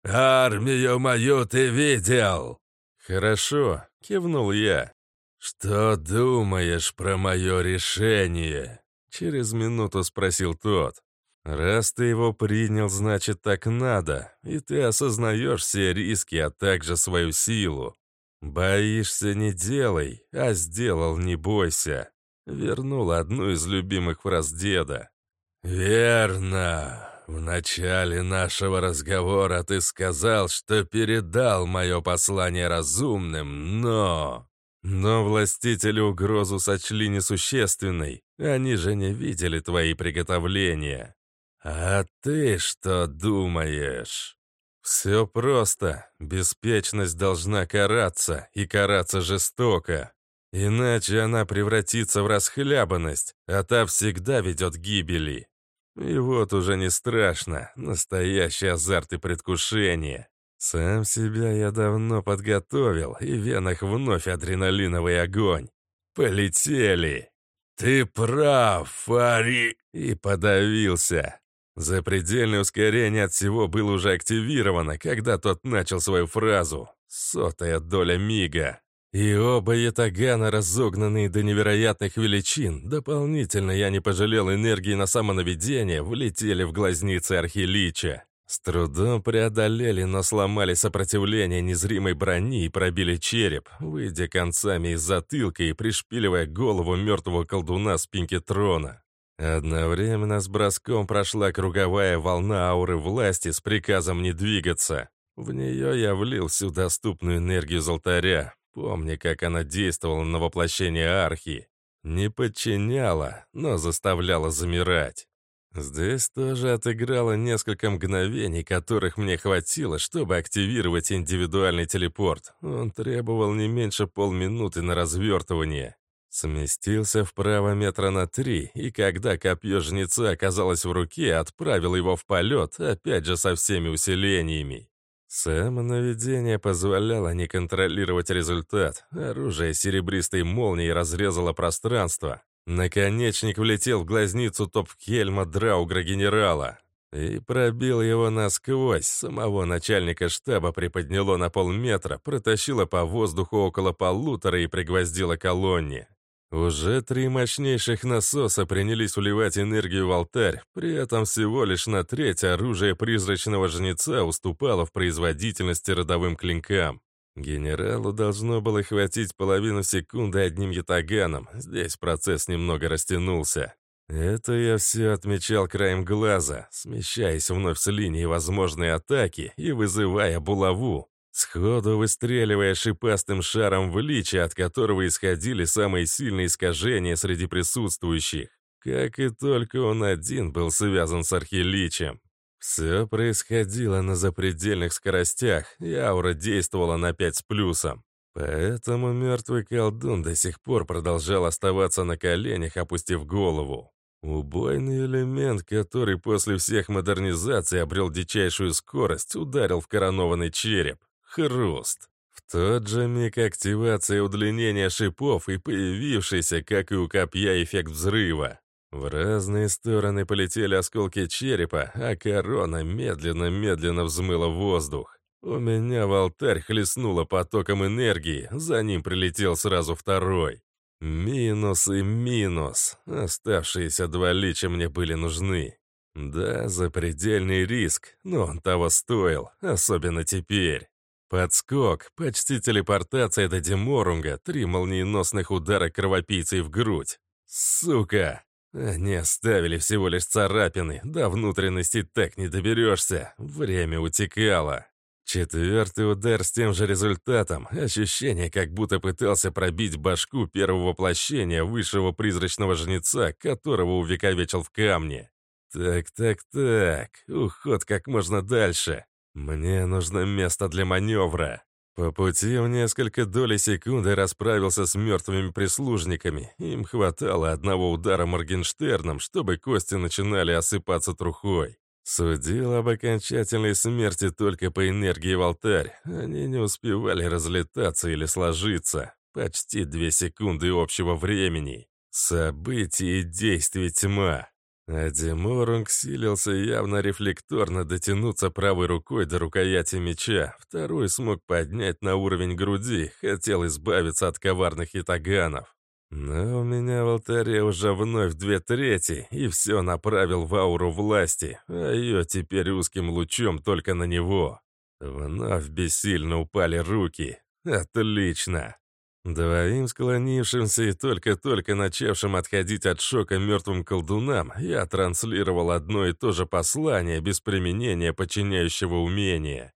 Армию мою ты видел?» «Хорошо», — кивнул я. «Что думаешь про мое решение?» Через минуту спросил тот. «Раз ты его принял, значит, так надо, и ты осознаешь все риски, а также свою силу. «Боишься, не делай, а сделал, не бойся», — вернул одну из любимых фраз деда. «Верно. В начале нашего разговора ты сказал, что передал мое послание разумным, но...» Но властители угрозу сочли несущественной, они же не видели твои приготовления. А ты что думаешь? «Все просто. Беспечность должна караться, и караться жестоко. Иначе она превратится в расхлябанность, а та всегда ведет к гибели. И вот уже не страшно, настоящий азарт и предвкушение. Сам себя я давно подготовил, и в венах вновь адреналиновый огонь. Полетели!» «Ты прав, Фари!» И подавился. Запредельное ускорение от всего было уже активировано, когда тот начал свою фразу. Сотая доля мига. И оба ятагана, разогнанные до невероятных величин, дополнительно я не пожалел энергии на самонаведение, влетели в глазницы Архилича. С трудом преодолели, но сломали сопротивление незримой брони и пробили череп, выйдя концами из затылка и пришпиливая голову мертвого колдуна спинки трона. Одновременно с броском прошла круговая волна ауры власти с приказом не двигаться. В нее я влил всю доступную энергию из алтаря, помня, как она действовала на воплощение архи. Не подчиняла, но заставляла замирать. Здесь тоже отыграло несколько мгновений, которых мне хватило, чтобы активировать индивидуальный телепорт. Он требовал не меньше полминуты на развертывание. Сместился вправо метра на три, и когда копье жнеца оказалось в руке, отправил его в полет, опять же со всеми усилениями. Само наведение позволяло не контролировать результат. Оружие серебристой молнией разрезало пространство. Наконечник влетел в глазницу топ-хельма Драугра-генерала и пробил его насквозь. Самого начальника штаба приподняло на полметра, протащило по воздуху около полутора и пригвоздило колонне. Уже три мощнейших насоса принялись уливать энергию в алтарь, при этом всего лишь на треть оружие призрачного жнеца уступало в производительности родовым клинкам. Генералу должно было хватить половину секунды одним ятаганом, здесь процесс немного растянулся. Это я все отмечал краем глаза, смещаясь вновь с линии возможной атаки и вызывая булаву, Сходу выстреливая шипастым шаром в личи, от которого исходили самые сильные искажения среди присутствующих. Как и только он один был связан с архиличем. Все происходило на запредельных скоростях, и аура действовала на 5 с плюсом. Поэтому мертвый колдун до сих пор продолжал оставаться на коленях, опустив голову. Убойный элемент, который после всех модернизаций обрел дичайшую скорость, ударил в коронованный череп. Хруст. В тот же миг активация удлинения шипов и появившийся, как и у копья, эффект взрыва. В разные стороны полетели осколки черепа, а корона медленно-медленно взмыла воздух. У меня в алтарь хлестнуло потоком энергии, за ним прилетел сразу второй. Минус и минус. Оставшиеся два лича мне были нужны. Да, запредельный риск, но он того стоил, особенно теперь. Подскок, почти телепортация до Деморунга, три молниеносных удара кровопийцей в грудь. Сука! Они оставили всего лишь царапины, до внутренности так не доберешься. Время утекало. Четвертый удар с тем же результатом. Ощущение, как будто пытался пробить башку первого воплощения высшего призрачного жнеца, которого увековечил в камне. Так-так-так, уход как можно дальше. «Мне нужно место для маневра». По пути в несколько долей секунды расправился с мертвыми прислужниками. Им хватало одного удара Моргенштерном, чтобы кости начинали осыпаться трухой. Судил об окончательной смерти только по энергии в алтарь. Они не успевали разлетаться или сложиться. Почти две секунды общего времени. События и действия тьма. А Димурунг силился явно рефлекторно дотянуться правой рукой до рукояти меча, второй смог поднять на уровень груди, хотел избавиться от коварных ятаганов. Но у меня в алтаре уже вновь две трети, и все направил в ауру власти, а ее теперь узким лучом только на него. Вновь бессильно упали руки. Отлично. Двоим склонившимся и только-только начавшим отходить от шока мертвым колдунам я транслировал одно и то же послание без применения подчиняющего умения.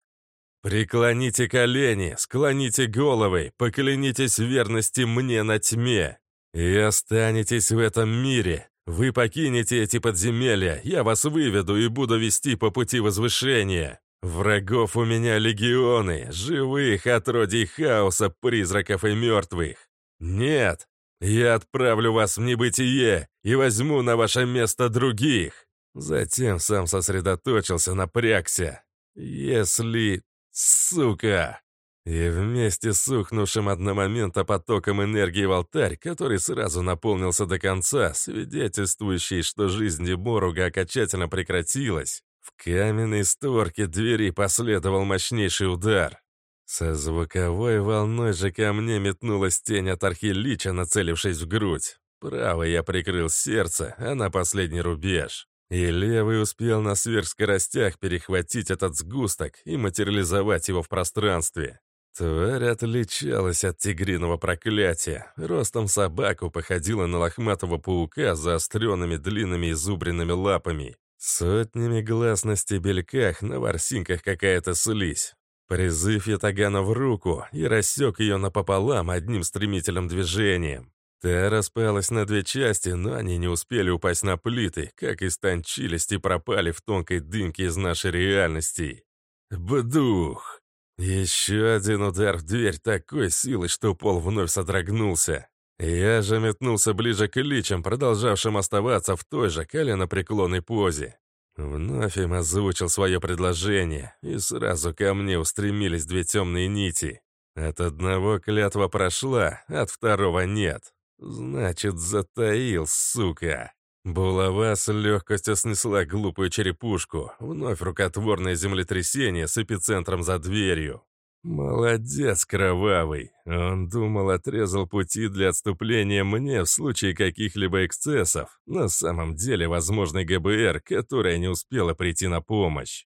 «Преклоните колени, склоните головы, поклянитесь верности мне на тьме, и останетесь в этом мире. Вы покинете эти подземелья, я вас выведу и буду вести по пути возвышения. Врагов у меня легионы, живых отродий хаоса, призраков и мертвых. Нет, я отправлю вас в небытие и возьму на ваше место других. Затем сам сосредоточился, напрягся. Если... Сука! И вместе с ухнувшим одномомента потоком энергии в алтарь, который сразу наполнился до конца, свидетельствующий, что жизнь Деморуга окончательно прекратилась, в каменной створке двери последовал мощнейший удар. Со звуковой волной же ко мне метнулась тень от архилича, нацелившись в грудь. Правый я прикрыл сердце, а на последний рубеж. И левый успел на сверхскоростях перехватить этот сгусток и материализовать его в пространстве. Тварь отличалась от тигриного проклятия. Ростом собаку походила на лохматого паука с заостренными длинными изубренными лапами. Сотнями глаз на стебельках, на ворсинках какая-то слизь. Призыв Ятагана в руку и рассек ее напополам одним стремительным движением. Та распалась на две части, но они не успели упасть на плиты, как истончились и пропали в тонкой дымке из нашей реальности. Бдух! Еще один удар в дверь такой силы, что пол вновь содрогнулся. Я же метнулся ближе к личам, продолжавшим оставаться в той же коленопреклонной позе. Вновь им озвучил свое предложение, и сразу ко мне устремились две темные нити. От одного клятва прошла, от второго нет. Значит, затаил, сука. Булава с легкостью снесла глупую черепушку. Вновь рукотворное землетрясение с эпицентром за дверью. Молодец, кровавый. Он думал, отрезал пути для отступления мне в случае каких-либо эксцессов. На самом деле, возможный ГБР, которая не успела прийти на помощь.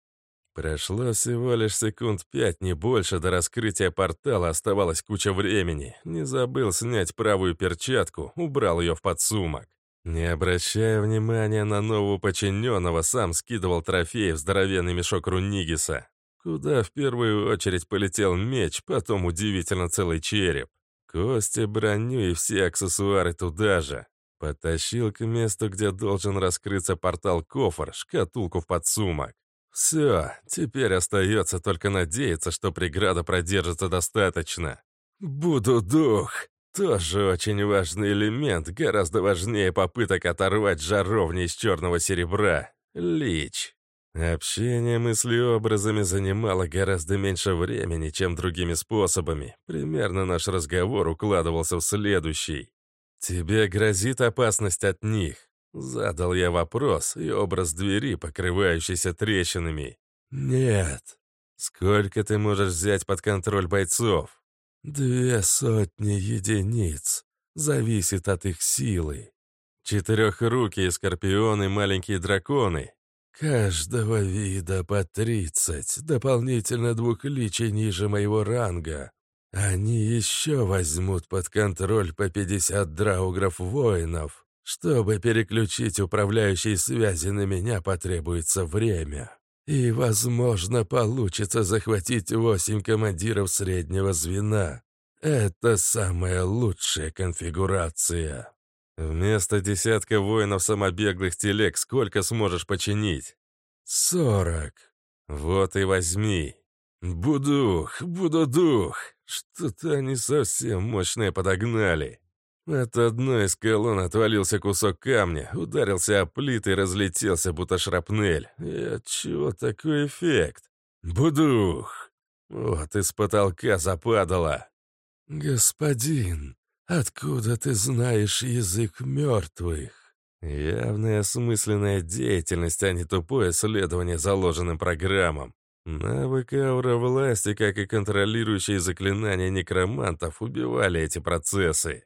Прошло всего лишь секунд пять, не больше, до раскрытия портала оставалась куча времени. Не забыл снять правую перчатку, убрал ее в подсумок. Не обращая внимания на нового подчиненного, сам скидывал трофеи в здоровенный мешок Рунигиса куда в первую очередь полетел меч, потом удивительно целый череп. Кости, броню и все аксессуары туда же. Потащил к месту, где должен раскрыться портал-кофр, шкатулку в подсумок. Все, теперь остается только надеяться, что преграда продержится достаточно. Буду дух. Тоже очень важный элемент, гораздо важнее попыток оторвать жаровни из черного серебра. Лич. Общение мыслеобразами занимало гораздо меньше времени, чем другими способами. Примерно наш разговор укладывался в следующий. «Тебе грозит опасность от них?» Задал я вопрос, и образ двери, покрывающийся трещинами. «Нет». «Сколько ты можешь взять под контроль бойцов?» «Две сотни единиц. Зависит от их силы». Четырехрукие скорпионы, маленькие драконы. «Каждого вида по тридцать, дополнительно двух личей ниже моего ранга. Они еще возьмут под контроль по пятьдесят драугров-воинов. Чтобы переключить управляющие связи на меня, потребуется время. И, возможно, получится захватить восемь командиров среднего звена. Это самая лучшая конфигурация». Вместо десятка воинов самобеглых телег сколько сможешь починить? Сорок. Вот и возьми. Будух, буду дух. Что-то они совсем мощные подогнали. От одной из колонн отвалился кусок камня, ударился о плиты и разлетелся, будто шрапнель. И отчего такой эффект? Будух! Вот из потолка западало. «Господин, «Откуда ты знаешь язык мертвых?» Явная осмысленная деятельность, а не тупое следование заложенным программам. Навык аура власти, как и контролирующие заклинания некромантов, убивали эти процессы.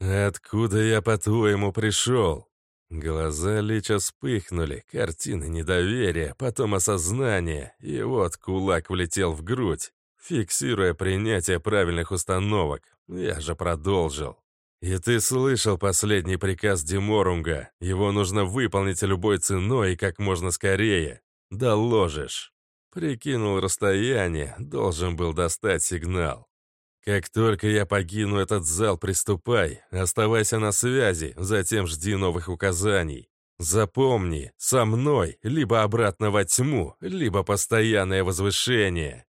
«Откуда я, по-твоему, пришел?» Глаза Лича вспыхнули, картины недоверия, потом осознание, и вот кулак влетел в грудь, фиксируя принятие правильных установок. Я же продолжил. И ты слышал последний приказ Диморунга. Его нужно выполнить любой ценой и как можно скорее. Доложишь. Прикинул расстояние, должен был достать сигнал. Как только я покину этот зал, приступай, оставайся на связи, затем жди новых указаний. Запомни, со мной либо обратно во тьму, либо постоянное возвышение.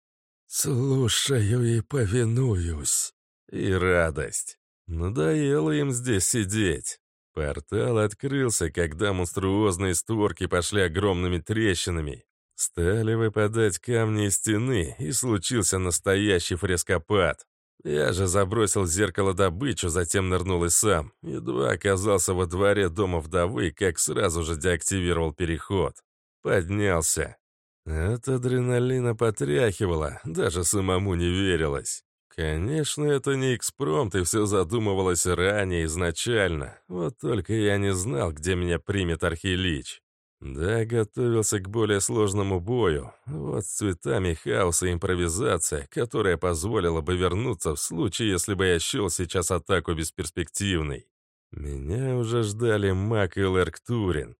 «Слушаю и повинуюсь». И радость. Надоело им здесь сидеть. Портал открылся, когда монструозные створки пошли огромными трещинами. Стали выпадать камни из стены, и случился настоящий фрескопад. Я же забросил зеркало добычу, затем нырнул и сам. Едва оказался во дворе дома вдовы, как сразу же деактивировал переход. Поднялся. От адреналина потряхивало, даже самому не верилось. Конечно, это не экспромт, и все задумывалось ранее, изначально. Вот только я не знал, где меня примет Архилич. Да, готовился к более сложному бою. Вот с цветами хаоса импровизация, которая позволила бы вернуться в случае, если бы я счел сейчас атаку бесперспективной. Меня уже ждали Мак и Лерк Турин.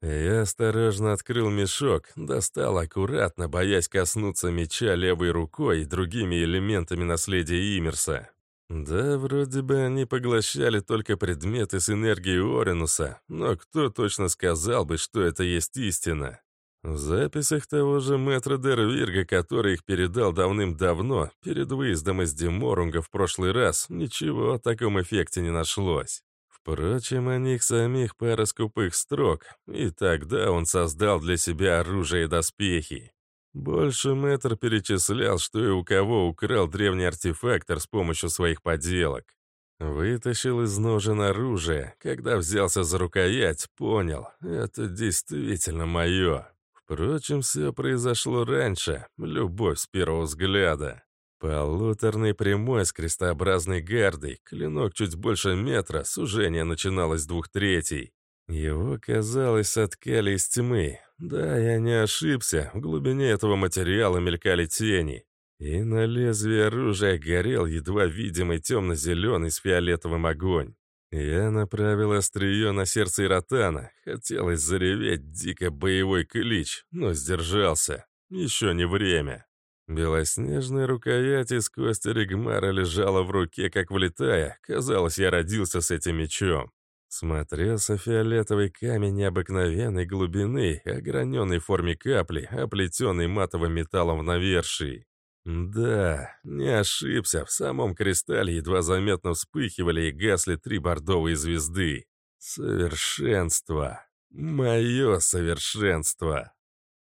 Я осторожно открыл мешок, достал аккуратно, боясь коснуться меча левой рукой и другими элементами наследия Имерса. Да, вроде бы они поглощали только предметы с энергией Оринуса, но кто точно сказал бы, что это есть истина? В записях того же мэтра Дервирга, который их передал давным-давно, перед выездом из Деморунга в прошлый раз, ничего о таком эффекте не нашлось. Впрочем, о них самих пара скупых строк, и тогда он создал для себя оружие и доспехи. Больше мэтр перечислял, что и у кого украл древний артефактор с помощью своих поделок. Вытащил из ножен оружие. Когда взялся за рукоять, понял, это действительно мое. Впрочем, все произошло раньше, любовь с первого взгляда. Полуторный прямой с крестообразной гардой, клинок чуть больше метра, сужение начиналось двух третей. Его, казалось, соткали из тьмы. Да, я не ошибся, в глубине этого материала мелькали тени. И на лезвие оружия горел едва видимый темно-зеленый с фиолетовым огонь. Я направил острие на сердце Иротана. Хотелось зареветь дико боевой клич, но сдержался. Еще не время. Белоснежная рукоять из кости Ригмара лежала в руке, как влетая. Казалось, я родился с этим мечом. Смотрелся фиолетовый камень необыкновенной глубины, ограненный в форме капли, оплетенный матовым металлом в навершии. Да, не ошибся, в самом кристалле едва заметно вспыхивали и гасли три бордовые звезды. Совершенство. Мое совершенство.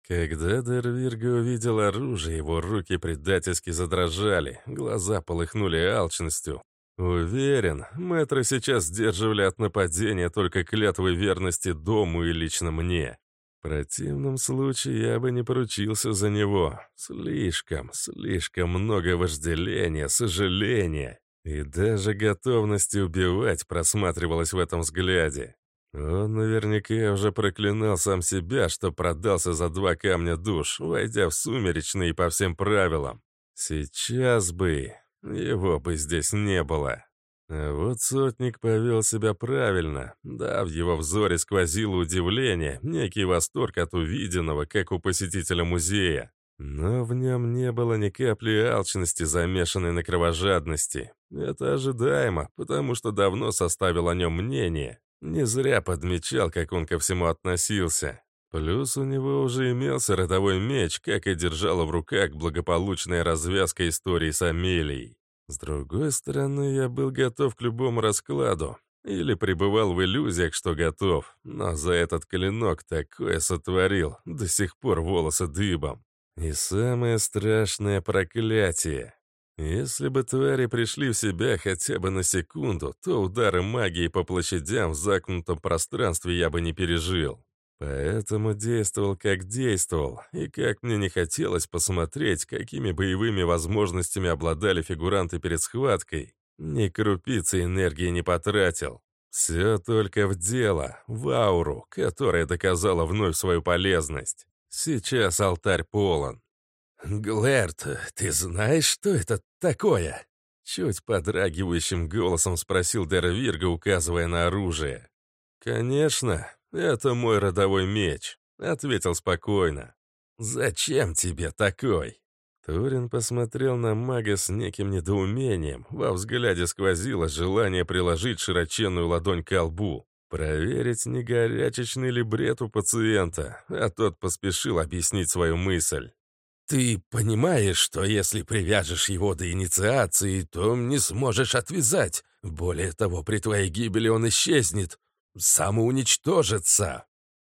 Когда Дервирга увидел оружие, его руки предательски задрожали, глаза полыхнули алчностью. Уверен, мэтры сейчас сдерживали от нападения только клятвы верности дому и лично мне. В противном случае я бы не поручился за него. Слишком, слишком много вожделения, сожаления и даже готовности убивать просматривалось в этом взгляде. Он наверняка уже проклинал сам себя, что продался за два камня душ, войдя в сумеречные по всем правилам. Сейчас бы... его бы здесь не было. А вот сотник повел себя правильно. Да, в его взоре сквозило удивление, некий восторг от увиденного, как у посетителя музея. Но в нем не было ни капли алчности, замешанной на кровожадности. Это ожидаемо, потому что давно составил о нем мнение. Не зря подмечал, как он ко всему относился. Плюс у него уже имелся родовой меч, как и держала в руках благополучная развязка истории с Амелией. С другой стороны, я был готов к любому раскладу. Или пребывал в иллюзиях, что готов. Но за этот клинок такое сотворил, до сих пор волосы дыбом. И самое страшное проклятие. Если бы твари пришли в себя хотя бы на секунду, то удары магии по площадям в замкнутом пространстве я бы не пережил. Поэтому действовал как действовал, и как мне не хотелось посмотреть, какими боевыми возможностями обладали фигуранты перед схваткой, ни крупицы энергии не потратил. Все только в дело, в ауру, которая доказала вновь свою полезность. Сейчас алтарь полон. «Глэрт, ты знаешь, что это такое?» Чуть подрагивающим голосом спросил Дервирга, указывая на оружие. «Конечно, «Это мой родовой меч», — ответил спокойно. «Зачем тебе такой?» Турин посмотрел на мага с неким недоумением. Во взгляде сквозило желание приложить широченную ладонь к лбу. Проверить, не горячечный ли бред у пациента, а тот поспешил объяснить свою мысль. «Ты понимаешь, что если привяжешь его до инициации, то не сможешь отвязать. Более того, при твоей гибели он исчезнет самоуничтожится.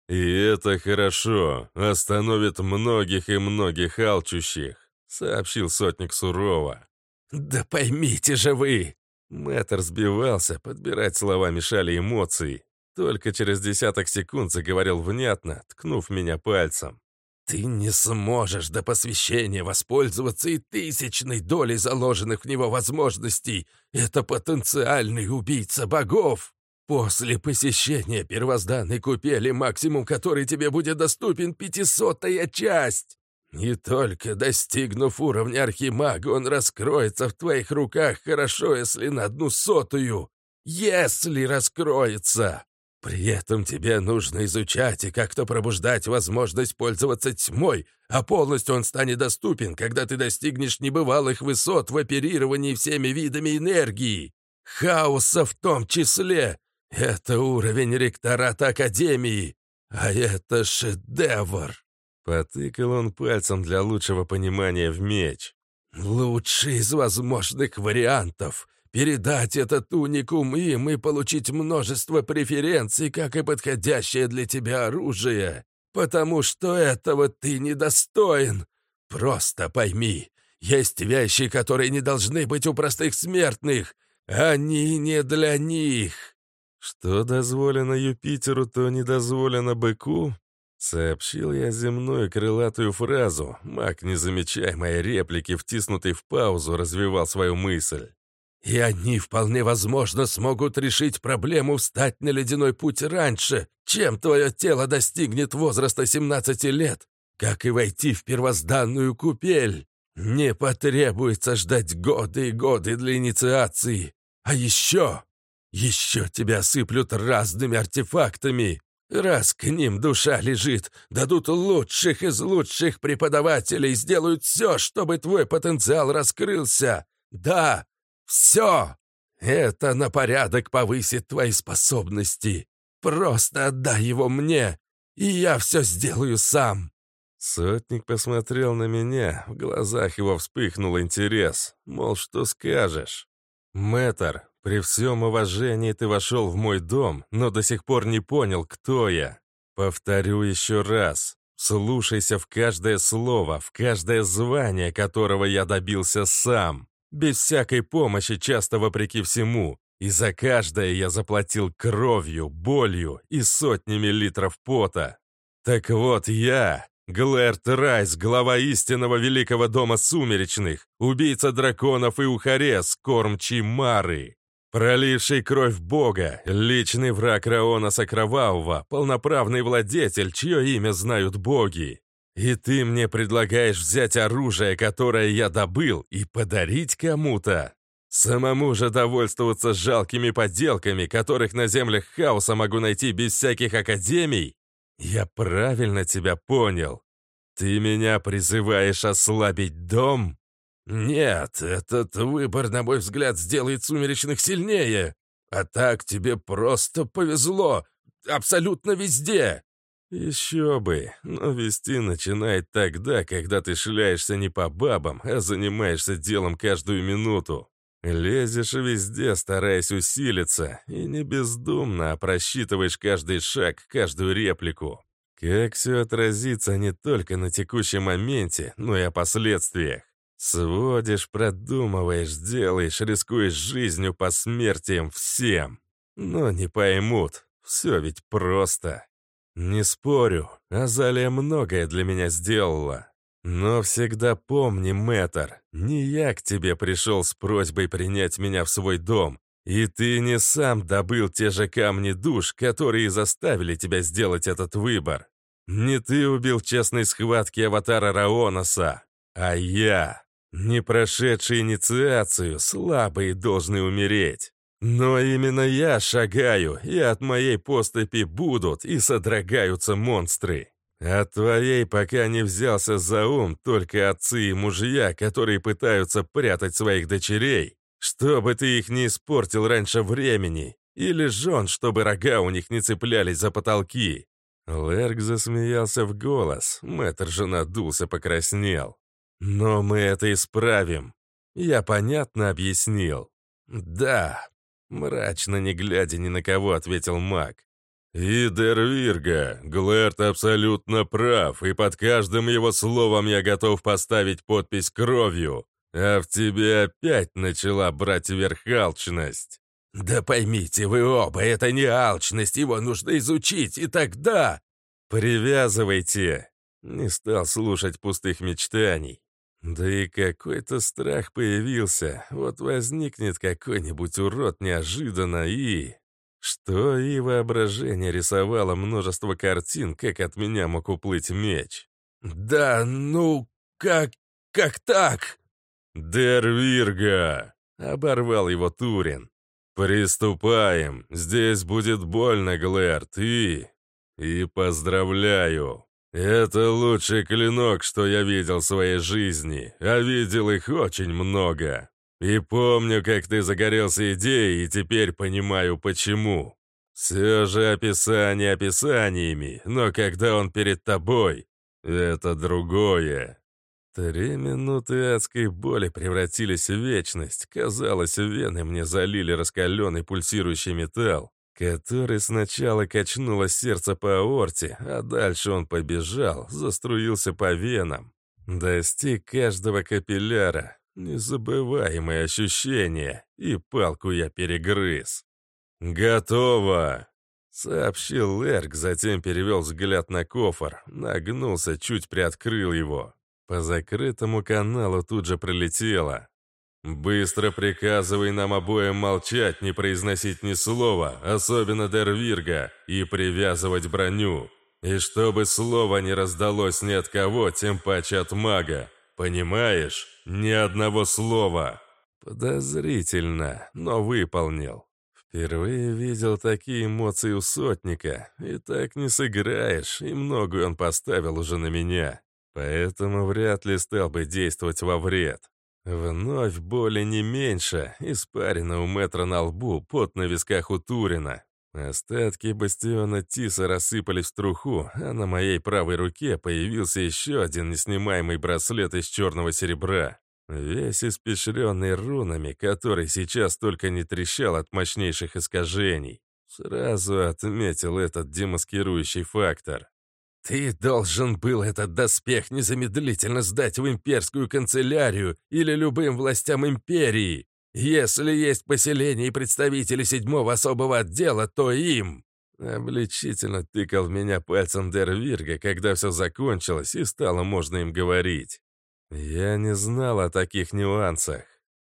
И это хорошо, остановит многих и многих алчущих, сообщил сотник сурово. Да поймите же вы! Мэтр сбивался, подбирать слова мешали эмоции. Только через десяток секунд заговорил внятно, ткнув меня пальцем. «Ты не сможешь до посвящения воспользоваться и тысячной долей заложенных в него возможностей. Это потенциальный убийца богов!» После посещения первозданной купели, максимум который тебе будет доступен пятисотая часть. Не только достигнув уровня архимага, он раскроется в твоих руках хорошо, если на одну сотую. Если раскроется. При этом тебе нужно изучать и как-то пробуждать возможность пользоваться тьмой, а полностью он станет доступен, когда ты достигнешь небывалых высот в оперировании всеми видами энергии. Хаоса в том числе. Это уровень ректората Академии, а это шедевр. Потыкал он пальцем для лучшего понимания в меч. Лучший из возможных вариантов. Передать этот уникум им и получить множество преференций, как и подходящее для тебя оружие. Потому что этого ты недостоин. Просто пойми, есть вещи, которые не должны быть у простых смертных. Они не для них. Что дозволено Юпитеру, то не дозволено быку? Сообщил я земную крылатую фразу. Маг, не замечая моей реплики, втиснутый в паузу, развивал свою мысль. «И они, вполне возможно, смогут решить проблему встать на ледяной путь раньше, чем твое тело достигнет возраста 17 лет, как и войти в первозданную купель. Не потребуется ждать годы и годы для инициации. А еще, еще тебя сыплют разными артефактами, Раз к ним душа лежит, дадут лучших из лучших преподавателей, сделают все, чтобы твой потенциал раскрылся. Да, все. Это на порядок повысит твои способности. Просто отдай его мне, и я все сделаю сам». Сотник посмотрел на меня, в глазах его вспыхнул интерес. Мол, что скажешь? «Мэтр, при всем уважении ты вошел в мой дом, но до сих пор не понял, кто я. Повторю еще раз. Слушайся в каждое слово, в каждое звание, которого я добился сам. Без всякой помощи, часто вопреки всему. И за каждое я заплатил кровью, болью и сотнями литров пота. Так вот я, Глэрт Райс, глава истинного великого дома сумеречных, убийца драконов и ухарес, кормчий Мары. Проливший кровь Бога, личный враг Раонаса Кровавого, полноправный владетель, чье имя знают боги. И ты мне предлагаешь взять оружие, которое я добыл, и подарить кому-то? Самому же довольствоваться жалкими подделками, которых на землях хаоса могу найти без всяких академий? Я правильно тебя понял. Ты меня призываешь ослабить дом? «Нет, этот выбор, на мой взгляд, сделает сумеречных сильнее. А так тебе просто повезло. Абсолютно везде!» «Еще бы, но вести начинает тогда, когда ты шляешься не по бабам, а занимаешься делом каждую минуту. Лезешь везде, стараясь усилиться, и не бездумно, а просчитываешь каждый шаг, каждую реплику. Как все отразится не только на текущем моменте, но и о последствиях. Сводишь, продумываешь, делаешь, рискуешь жизнью, посмертием всем. Но не поймут, все ведь просто. Не спорю, Азалия многое для меня сделала. Но всегда помни, мэтр, не я к тебе пришел с просьбой принять меня в свой дом, и ты не сам добыл те же камни душ, которые заставили тебя сделать этот выбор. Не ты убил честной схватке аватара Раоноса, а я. Не прошедшие инициацию, слабые должны умереть. Но именно я шагаю, и от моей поступи будут и содрогаются монстры. От твоей пока не взялся за ум только отцы и мужья, которые пытаются прятать своих дочерей, чтобы ты их не испортил раньше времени, или жен, чтобы рога у них не цеплялись за потолки. Лерк засмеялся в голос, мэтр же надулся, покраснел. Но мы это исправим. Я понятно объяснил. Да, мрачно не глядя ни на кого, ответил маг. И Дервирга, Глэрт абсолютно прав, и под каждым его словом я готов поставить подпись кровью, а в тебе опять начала брать верх алчность. Да поймите вы оба, это не алчность, его нужно изучить, и тогда... Привязывайте. Не стал слушать пустых мечтаний. Да и какой-то страх появился. Вот возникнет какой-нибудь урод неожиданно и... Что и воображение рисовало множество картин, как от меня мог уплыть меч. «Да ну, как... как так?» «Дервирга!» — оборвал его Турин. «Приступаем. Здесь будет больно, Глэр, и... И поздравляю. Это лучший клинок, что я видел в своей жизни, а видел их очень много. И помню, как ты загорелся идеей, и теперь понимаю, почему. Все же описание описаниями, но когда он перед тобой, это другое. Три минуты адской боли превратились в вечность. Казалось, вены мне залили раскаленный пульсирующий металл, который сначала качнуло сердце по аорте, а дальше он побежал, заструился по венам. Достиг каждого капилляра. Незабываемое ощущение. И палку я перегрыз. «Готово!» Сообщил Эрк, затем перевел взгляд на кофр, нагнулся, чуть приоткрыл его. По закрытому каналу тут же пролетело. «Быстро приказывай нам обоим молчать, не произносить ни слова, особенно Дервирга, и привязывать броню. И чтобы слово не раздалось ни от кого, тем паче от мага. Понимаешь? Ни одного слова!» Подозрительно, но выполнил. Впервые видел такие эмоции у сотника, и так не сыграешь, и многое он поставил уже на меня. Поэтому вряд ли стал бы действовать во вред. Вновь боли не меньше, испарина у метра на лбу, пот на висках у Турина. Остатки бастиона Тиса рассыпались в труху, а на моей правой руке появился еще один неснимаемый браслет из черного серебра. Весь испещренный рунами, который сейчас только не трещал от мощнейших искажений. Сразу отметил этот демаскирующий фактор. «Ты должен был этот доспех незамедлительно сдать в имперскую канцелярию или любым властям империи. Если есть поселение и представители седьмого особого отдела, то им!» Обличительно тыкал меня пальцем Дервирга, когда все закончилось и стало можно им говорить. Я не знал о таких нюансах.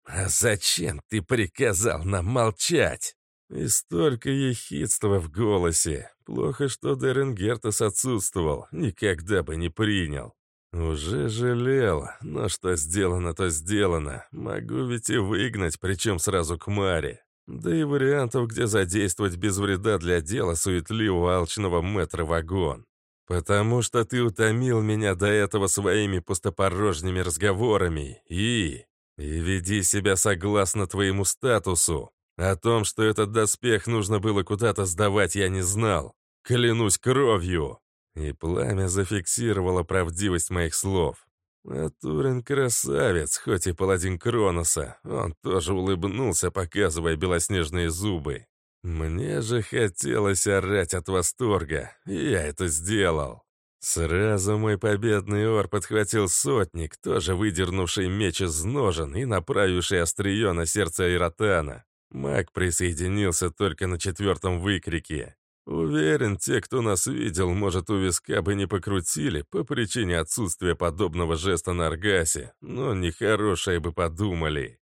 «А зачем ты приказал нам молчать?» И столько ехидства в голосе. Плохо, что Дерен Гертес отсутствовал, никогда бы не принял. Уже жалел, но что сделано, то сделано. Могу ведь и выгнать, причем сразу к Маре. Да и вариантов, где задействовать без вреда для дела суетливого алчного метра вагон. Потому что ты утомил меня до этого своими пустопорожними разговорами и... И веди себя согласно твоему статусу. О том, что этот доспех нужно было куда-то сдавать, я не знал. Клянусь кровью!» И пламя зафиксировало правдивость моих слов. А Турин красавец, хоть и паладин Кроноса. Он тоже улыбнулся, показывая белоснежные зубы. Мне же хотелось орать от восторга, и я это сделал. Сразу мой победный ор подхватил сотник, тоже выдернувший меч из ножен и направивший острие на сердце Айротана. Маг присоединился только на четвертом выкрике. Уверен, те, кто нас видел, может, у виска бы не покрутили по причине отсутствия подобного жеста на Аргасе, но нехорошее бы подумали.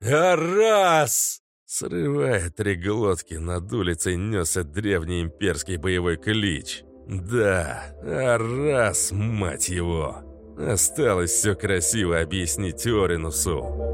«Арас!» Срывая три глотки, над улицей несся древний имперский боевой клич. «Да, Арас, мать его!» Осталось все красиво объяснить Оринусу.